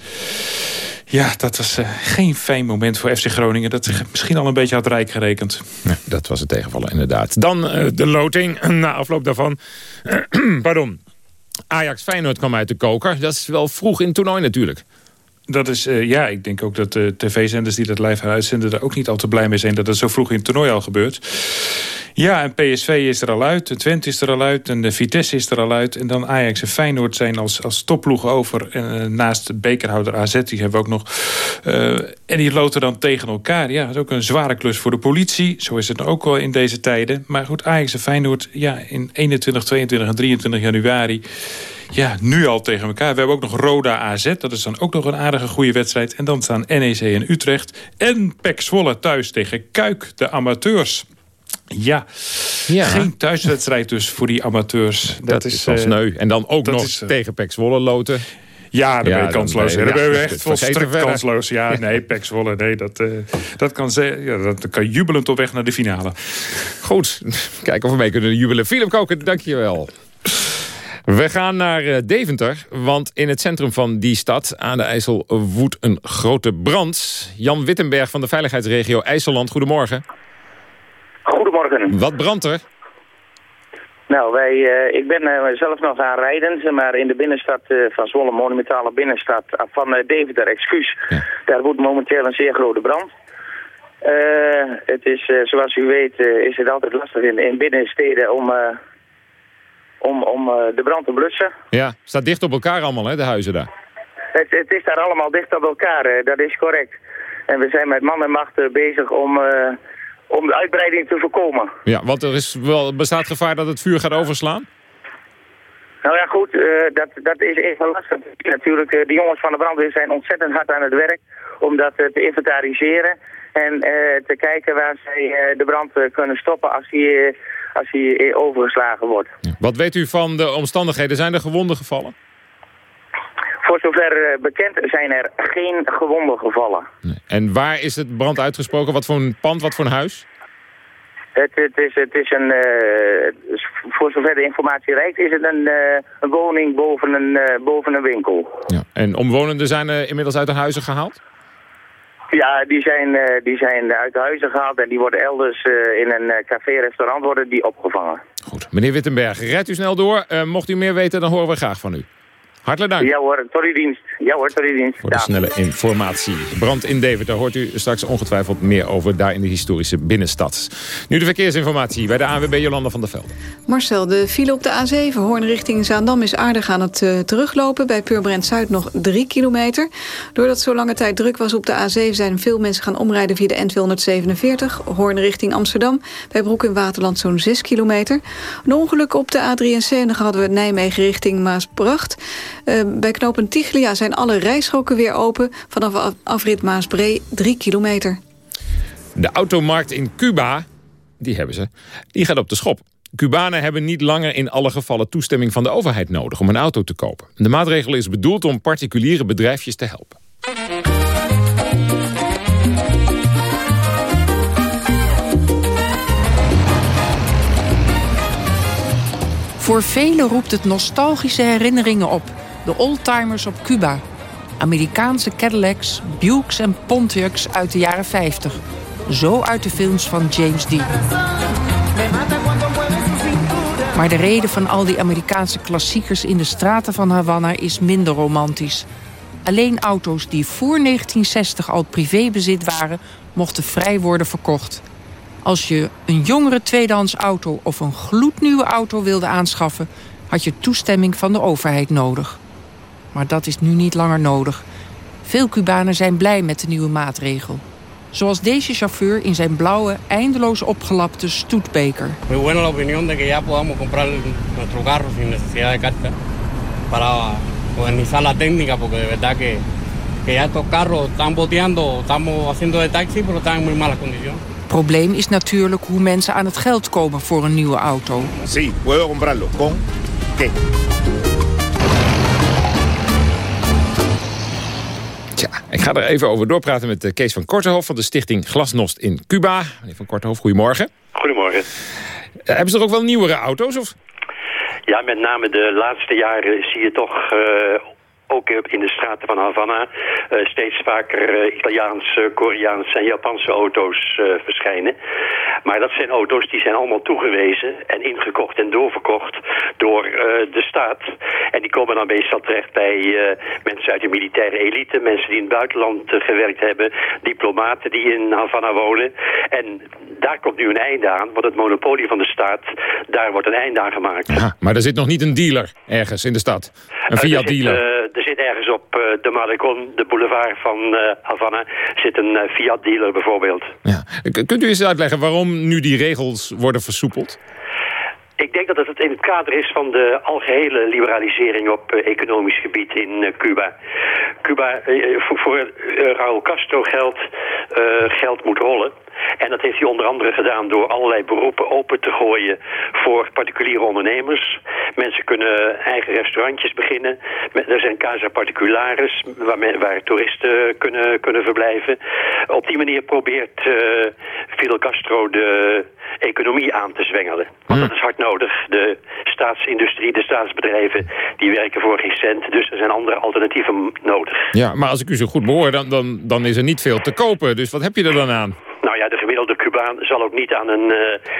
ja, dat was uh, geen fijn moment voor FC Groningen. Dat misschien al een beetje had rijk gerekend. Dat was het tegenvallen inderdaad. Dan de loting na afloop daarvan. Pardon. Ajax Feyenoord kwam uit de koker. Dat is wel vroeg in het toernooi natuurlijk. Dat is, uh, ja, ik denk ook dat de tv-zenders die dat live uitzenden... er ook niet al te blij mee zijn dat het zo vroeg in het toernooi al gebeurt. Ja, en PSV is er al uit, de Twente is er al uit... en de Vitesse is er al uit. En dan Ajax en Feyenoord zijn als, als topploeg over. En uh, naast de bekerhouder AZ, die hebben we ook nog. En die loten dan tegen elkaar. Ja, dat is ook een zware klus voor de politie. Zo is het ook wel in deze tijden. Maar goed, Ajax en Feyenoord, ja, in 21, 22 en 23 januari ja, nu al tegen elkaar. We hebben ook nog Roda AZ. Dat is dan ook nog een aardige goede wedstrijd. En dan staan NEC en Utrecht. En PEC Zwolle thuis tegen Kuik, de amateurs. Ja, ja, geen thuiswedstrijd dus voor die amateurs. Dat, dat is, wel sneu. En dan ook nog is, uh, tegen PEC Zwolle loten. Ja, dan ja, ben je kansloos. Dan, nee, dan ben je echt volstrekt kansloos. Ja, nee, PEC Zwolle, nee, dat, uh, dat, kan ze, ja, dat kan jubelend op weg naar de finale. Goed, kijken of we mee kunnen jubelen. Philip Koken, dankjewel. We gaan naar uh, Deventer, want in het centrum van die stad aan de IJssel woedt een grote brand. Jan Wittenberg van de veiligheidsregio IJsseland, goedemorgen. Goedemorgen. Wat brandt er? Nou, wij, uh, ik ben uh, zelf nog aan rijden, maar in de binnenstad uh, van Zwolle, monumentale binnenstad van Deventer, excuus. Ja. Daar woedt momenteel een zeer grote brand. het is, zoals u weet, is het altijd lastig in, in binnensteden om om, om uh, de brand te blussen. Ja, staat dicht op elkaar allemaal, hè, de huizen daar. Het, het is daar allemaal dicht op elkaar, dat is correct. En we zijn met man en macht uh, bezig om, om de uitbreiding te voorkomen. Ja, want er is wel, bestaat gevaar dat het vuur gaat overslaan? Nou ja, goed, dat, dat is even lastig. Natuurlijk, de jongens van de brandweer zijn ontzettend hard aan het werk om dat te inventariseren. En te kijken waar zij de brand kunnen stoppen als die als hij overgeslagen wordt. Wat weet u van de omstandigheden? Zijn er gewonden gevallen? Voor zover eh, bekend zijn er geen gewonden gevallen. Nee. En waar is het brand uitgesproken? Wat voor een pand, wat voor een huis? Het, het, is, het is een, uh, voor zover de informatie reikt, is het een, uh, een woning boven een, uh, boven een winkel. Ja. En omwonenden zijn inmiddels uit de huizen gehaald? Ja, die zijn, uh, die zijn uit de huizen gehaald en die worden elders uh, in een café-restaurant worden die opgevangen. Goed. meneer Wittenberg, rijdt u snel door. Mocht u meer weten, dan horen we graag van u. Hartelijk dank. Ja hoor, tot uw dienst. Ja hoor, tot uw dienst. Voor de snelle informatie. Brand in Deventer, daar hoort u straks ongetwijfeld meer over... daar in de historische binnenstad. Nu de verkeersinformatie bij de ANWB Jolanda van der Velde. Marcel, de file op de A7 Hoorn richting Zaandam is aardig aan het uh, teruglopen. Bij Purmerend Zuid nog 3 kilometer. Doordat zo lange tijd druk was op de A7... zijn veel mensen gaan omrijden via de N247. Hoorn richting Amsterdam. Bij Broek in Waterland zo'n 6 kilometer. Een ongeluk op de A73 hadden we Nijmegen richting Maasbracht. Uh, bij knooppunt Tiglia zijn alle rijstroken weer open. Vanaf afrit Maasbree 3 kilometer. De automarkt in Cuba, die hebben ze, die gaat op de schop. Cubanen hebben niet langer in alle gevallen toestemming van de overheid nodig om een auto te kopen. De maatregel is bedoeld om particuliere bedrijfjes te helpen. Voor velen roept het nostalgische herinneringen op. De oldtimers op Cuba. Amerikaanse Cadillacs, Bukes en Pontiacs uit de jaren 50. Zo uit de films van James Dean. Maar de reden van al die Amerikaanse klassiekers in de straten van Havana is minder romantisch. Alleen auto's die voor 1960 al privébezit waren, mochten vrij worden verkocht. Als je een jongere tweedehands auto of een gloednieuwe auto wilde aanschaffen, had je toestemming van de overheid nodig. Maar dat is nu niet langer nodig. Veel Cubanen zijn blij met de nieuwe maatregel. Zoals deze chauffeur in zijn blauwe, eindeloos opgelapte stoetbeker. Muy buena la opinión de que ya podamos comprar nuestro carro sin necesidad de carta. Para modernizar la técnica, porque de verdad que, que ya estos carros están boteando, estamos haciendo de taxi, pero están en muy malas condiciones. Probleem is natuurlijk hoe mensen aan het geld komen voor een nieuwe auto. Sí, puedo comprarlo. ¿Con qué? Ik ga er even over doorpraten met Kees van Kortenhof... van de stichting Glasnost in Cuba. Meneer van Kortenhof, goedemorgen. Goedemorgen. Uh, hebben ze er ook wel nieuwere auto's? Of? Ja, met name de laatste jaren zie je toch... Uh, ook in de straten van Havana uh, steeds vaker uh, Italiaanse, Koreaanse en Japanse auto's verschijnen. Maar dat zijn auto's die zijn allemaal toegewezen en ingekocht en doorverkocht door de staat. En die komen dan meestal terecht bij mensen uit de militaire elite, mensen die in het buitenland gewerkt hebben, diplomaten die in Havana wonen. En daar komt nu een einde aan, want het monopolie van de staat, daar wordt een einde aan gemaakt. Ja, maar er zit nog niet een dealer ergens in de stad, een Fiat-dealer er zit ergens op uh, de Malecon, de boulevard van uh, Havana, zit een uh, Fiat-dealer bijvoorbeeld. Ja. Kunt u eens uitleggen waarom nu die regels worden versoepeld? Ik denk dat het in het kader is van de algehele liberalisering op economisch gebied in Cuba. Cuba, voor, Raúl Castro geldt, geld moet rollen. En dat heeft hij onder andere gedaan door allerlei beroepen open te gooien voor particuliere ondernemers. Mensen kunnen eigen restaurantjes beginnen. Er zijn casa particularis waar, waar toeristen kunnen, kunnen verblijven. Op die manier probeert Fidel Castro de economie aan te zwengelen. Want dat is hard nodig. De staatsindustrie, de staatsbedrijven, die werken voor geen cent. Dus er zijn andere alternatieven nodig. Ja, maar als ik u zo goed behoor, dan, dan, dan is er niet veel te kopen. Dus wat heb je er dan aan? Nou ja, de gemiddelde Cubaan zal ook niet aan een uh,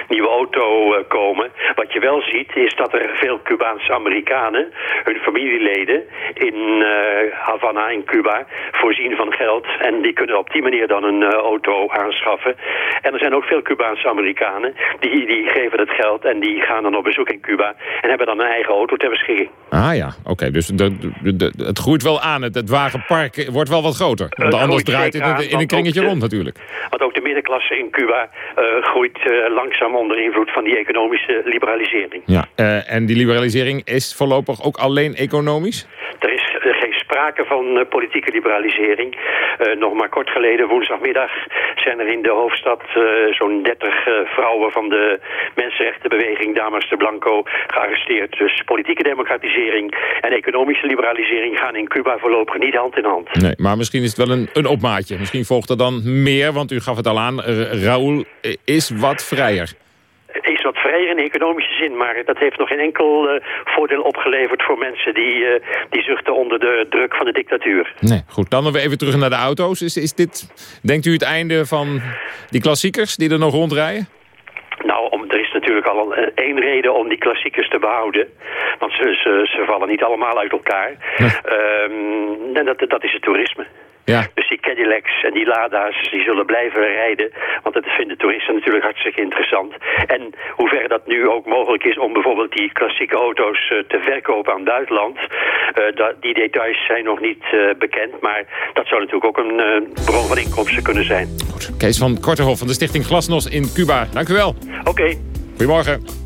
nieuwe auto uh, komen. Wat je wel ziet is dat er veel Cubaanse Amerikanen, hun familieleden in uh, Havana in Cuba, voorzien van geld. En die kunnen op die manier dan een auto aanschaffen. En er zijn ook veel Cubaanse Amerikanen die, die geven het geld en die gaan dan op bezoek in Cuba en hebben dan een eigen auto ter beschikking. Ah ja, oké. Dus de, de, de, het groeit wel aan. Het, het wagenpark wordt wel wat groter. Want anders draait het in, in een kringetje rond natuurlijk. Want ook middenklasse in Cuba uh, groeit uh, langzaam onder invloed van die economische liberalisering. Ja, uh, en die liberalisering is voorlopig ook alleen economisch? Er sprake van politieke liberalisering. nog maar kort geleden, woensdagmiddag, zijn er in de hoofdstad zo'n 30 vrouwen van de mensenrechtenbeweging Damas de Blanco gearresteerd. Dus politieke democratisering en economische liberalisering gaan in Cuba voorlopig niet hand in hand. Nee, maar misschien is het wel een, een opmaatje. Misschien volgt er dan meer, want u gaf het al aan, Raúl is wat vrijer is wat vrijer in economische zin, maar dat heeft nog geen enkel uh, voordeel opgeleverd voor mensen die, uh, die zuchten onder de druk van de dictatuur. Nee, goed. Dan nog even terug naar de auto's. Is, is dit, denkt u, het einde van die klassiekers die er nog rondrijden? Nou, om, er is natuurlijk al een, één reden om die klassiekers te behouden. Want ze, ze, ze vallen niet allemaal uit elkaar. Ehm, en dat, dat is het toerisme. Ja. Dus die Cadillacs en die Lada's, die zullen blijven rijden. Want dat vinden toeristen natuurlijk hartstikke interessant. En hoever dat nu ook mogelijk is om bijvoorbeeld die klassieke auto's eh, te verkopen aan Duitsland. eh, dat, die details zijn nog niet eh, bekend. Maar dat zou natuurlijk ook een eh, bron van inkomsten kunnen zijn. Kees van Korterhof van de stichting Glasnos in Cuba. Dank u wel. Oké. Goedemorgen.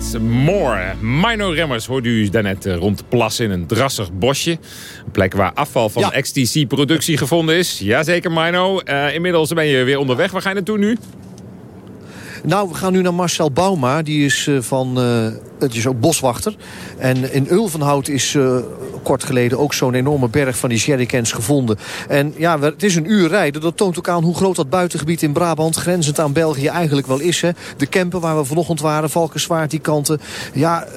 Met More. Mino Remmers hoorde u daarnet eh, rond plassen in een drassig bosje. Een plek waar afval van XTC-productie gevonden is. Jazeker, Mino. Eh, inmiddels ben je weer onderweg. Waar ga je naartoe nu? Nou, we gaan nu naar Marcel Bauma. Die is eh, van... eh, het is ook boswachter. En in Ulvenhout is kort geleden ook zo'n enorme berg van die jerrycans gevonden. En ja, het is een uur rijden. Dat toont ook aan hoe groot dat buitengebied in Brabant... grenzend aan België eigenlijk wel is. Hè. De Kempen waar we vanochtend waren, Valkenswaard, die kanten. Ja, eh,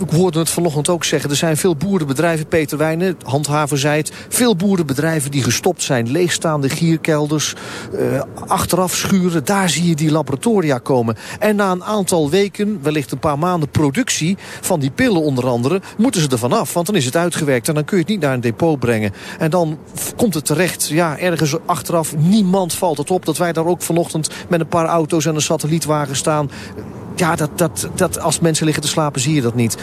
ik hoorde het vanochtend ook zeggen. Er zijn veel boerenbedrijven, Peter Wijnen, handhaver zei het. Veel boerenbedrijven die gestopt zijn. Leegstaande gierkelders, eh, achteraf schuren. Daar zie je die laboratoria komen. En na een aantal weken, wellicht een paar maanden productie van die pillen onder andere... moeten ze er vanaf, want dan is het uitgewerkt... en dan kun je het niet naar een depot brengen. En dan komt het terecht, ja, ergens achteraf... niemand valt het op dat wij daar ook vanochtend... met een paar auto's en een satellietwagen staan... Ja, dat, dat, dat, als mensen liggen te slapen zie je dat niet.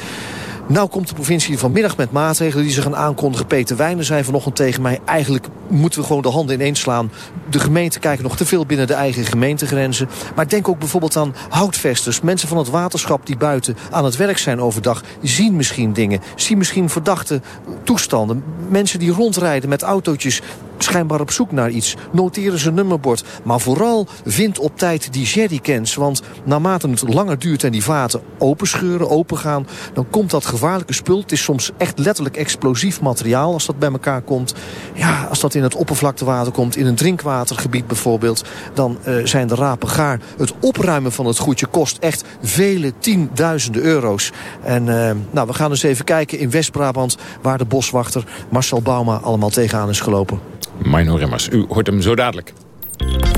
Nou komt de provincie vanmiddag met maatregelen die ze gaan aankondigen. Peter Wijnen zei vanochtend tegen mij... eigenlijk moeten we gewoon de handen ineens slaan. De gemeenten kijken nog te veel binnen de eigen gemeentegrenzen. Maar denk ook bijvoorbeeld aan houtvesters. Mensen van het waterschap die buiten aan het werk zijn overdag... zien misschien dingen, zien misschien verdachte toestanden. Mensen die rondrijden met autootjes schijnbaar op zoek naar iets. Noteren ze nummerbord. Maar vooral vind op tijd die jerrycans. Want naarmate het langer duurt en die vaten openscheuren, opengaan... dan komt dat gevaarlijke spul. Het is soms echt letterlijk explosief materiaal als dat bij elkaar komt. Ja, als dat in het oppervlaktewater komt, in een drinkwatergebied bijvoorbeeld... dan uh, zijn de rapen gaar. Het opruimen van het goedje kost echt vele tienduizenden euro's. En uh, nou, we gaan eens even kijken in West-Brabant... waar de boswachter Marcel Bauma allemaal tegenaan is gelopen. Mino Remmers, u hoort hem zo dadelijk.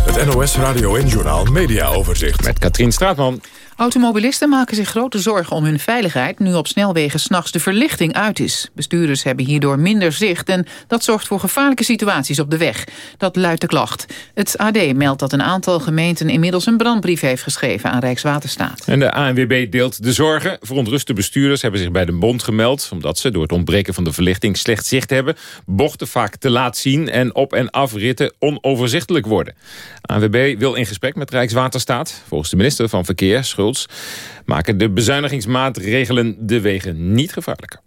Het NOS Radio en Journal Media Overzicht. Met Katrien Straatman. Automobilisten maken zich grote zorgen om hun veiligheid... nu op snelwegen s'nachts de verlichting uit is. Bestuurders hebben hierdoor minder zicht... en dat zorgt voor gevaarlijke situaties op de weg. Dat luidt de klacht. Het AD meldt dat een aantal gemeenten... inmiddels een brandbrief heeft geschreven aan Rijkswaterstaat. En de ANWB deelt de zorgen. Verontruste bestuurders hebben zich bij de bond gemeld... omdat ze door het ontbreken van de verlichting slecht zicht hebben... bochten vaak te laat zien en op- en afritten onoverzichtelijk worden. ANWB wil in gesprek met Rijkswaterstaat. Volgens de minister van Verkeer, Maken de bezuinigingsmaatregelen de wegen niet gevaarlijker.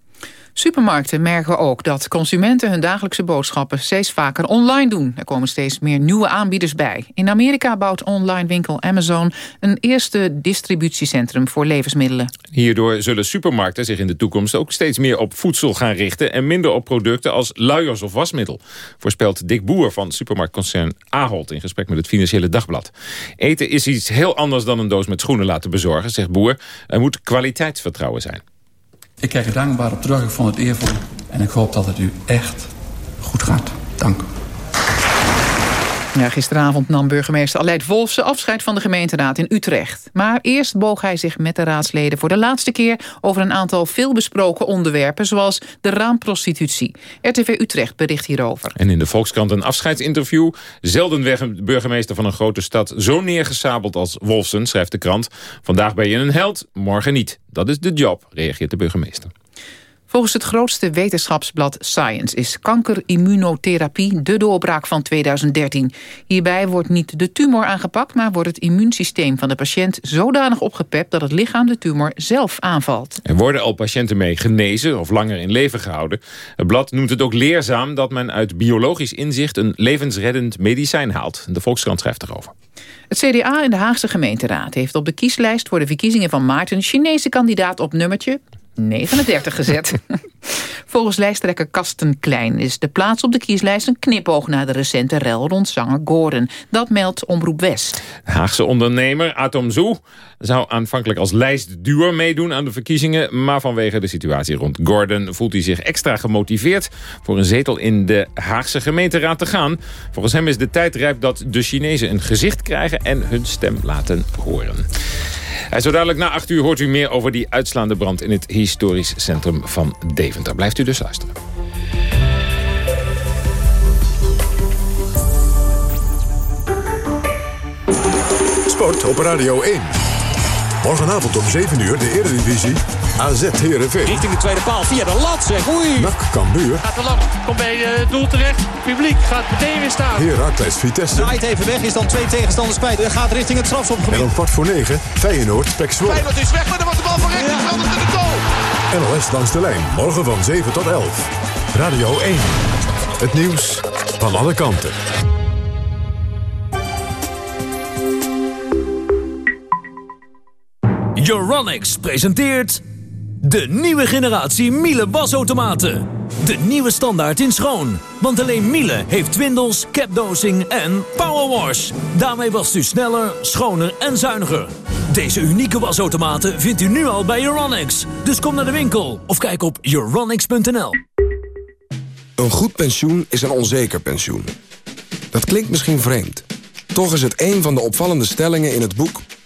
Supermarkten merken ook dat consumenten hun dagelijkse boodschappen steeds vaker online doen. Er komen steeds meer nieuwe aanbieders bij. In Amerika bouwt online winkel Amazon een eerste distributiecentrum voor levensmiddelen. Hierdoor zullen supermarkten zich in de toekomst ook steeds meer op voedsel gaan richten en minder op producten als luiers of wasmiddel. Voorspelt Dick Boer van supermarktconcern Ahold in gesprek met het Financiële Dagblad. Eten is iets heel anders dan een doos met schoenen laten bezorgen, zegt Boer. Er moet kwaliteitsvertrouwen zijn. Ik kijk er dankbaar op terug. Ik vond het eervol. En ik hoop dat het u echt goed gaat. Dank u. Ja, gisteravond nam burgemeester Aleid Wolfsen afscheid van de gemeenteraad in Utrecht. Maar eerst boog hij zich met de raadsleden voor de laatste keer... over een aantal veelbesproken onderwerpen, zoals de raamprostitutie. RTV Utrecht bericht hierover. En in de Volkskrant een afscheidsinterview. Zelden werd een burgemeester van een grote stad zo neergesabeld als Wolfsen, schrijft de krant. Vandaag ben je een held, morgen niet. Dat is de job, reageert de burgemeester. Volgens het grootste wetenschapsblad Science is kankerimmunotherapie de doorbraak van 2013. Hierbij wordt niet de tumor aangepakt, maar wordt het immuunsysteem van de patiënt zodanig opgepept dat het lichaam de tumor zelf aanvalt. Er worden al patiënten mee genezen of langer in leven gehouden. Het blad noemt het ook leerzaam dat men uit biologisch inzicht een levensreddend medicijn haalt. De Volkskrant schrijft erover. Het CDA in de Haagse gemeenteraad heeft op de kieslijst voor de verkiezingen van maart een Chinese kandidaat op nummertje 39 gezet. Volgens lijsttrekker Kasten Klein is de plaats op de kieslijst een knipoog naar de recente rel rond zanger Gordon. Dat meldt Omroep West. Haagse ondernemer Atom Zoo zou aanvankelijk als lijstduwer meedoen aan de verkiezingen. Maar vanwege de situatie rond Gordon voelt hij zich extra gemotiveerd voor een zetel in de Haagse gemeenteraad te gaan. Volgens hem is de tijd rijp dat de Chinezen een gezicht krijgen en hun stem laten horen. En zo dadelijk na 8 uur hoort u meer over die uitslaande brand... in het historisch centrum van Deventer. Blijft u dus luisteren. Sport op Radio 1. Morgenavond om 7 uur de Eredivisie. AZ Heerenveen. Richting de tweede paal via de lat zeg. Oei. NAC Cambuur. Gaat te lang. Komt bij het doel terecht. Publiek gaat meteen weer staan. Heracles Vitesse. Draait even weg. Is dan twee tegenstanders kwijt. En gaat richting het strafschopgebied. En om kwart voor negen Feyenoord Pek Zwolle. Feyenoord is weg. Maar dan wordt de bal van rechts. Ja. Verandert in de goal. NOS langs de lijn. Morgen van 7 tot 11. Radio 1. Het nieuws van alle kanten. Euronics presenteert... de nieuwe generatie Miele wasautomaten. De nieuwe standaard in schoon. Want alleen Miele heeft twindels, capdosing en powerwash. Daarmee wast u sneller, schoner en zuiniger. Deze unieke wasautomaten vindt u nu al bij Euronics. Dus kom naar de winkel of kijk op euronics.nl. Een goed pensioen is een onzeker pensioen. Dat klinkt misschien vreemd. Toch is het een van de opvallende stellingen in het boek...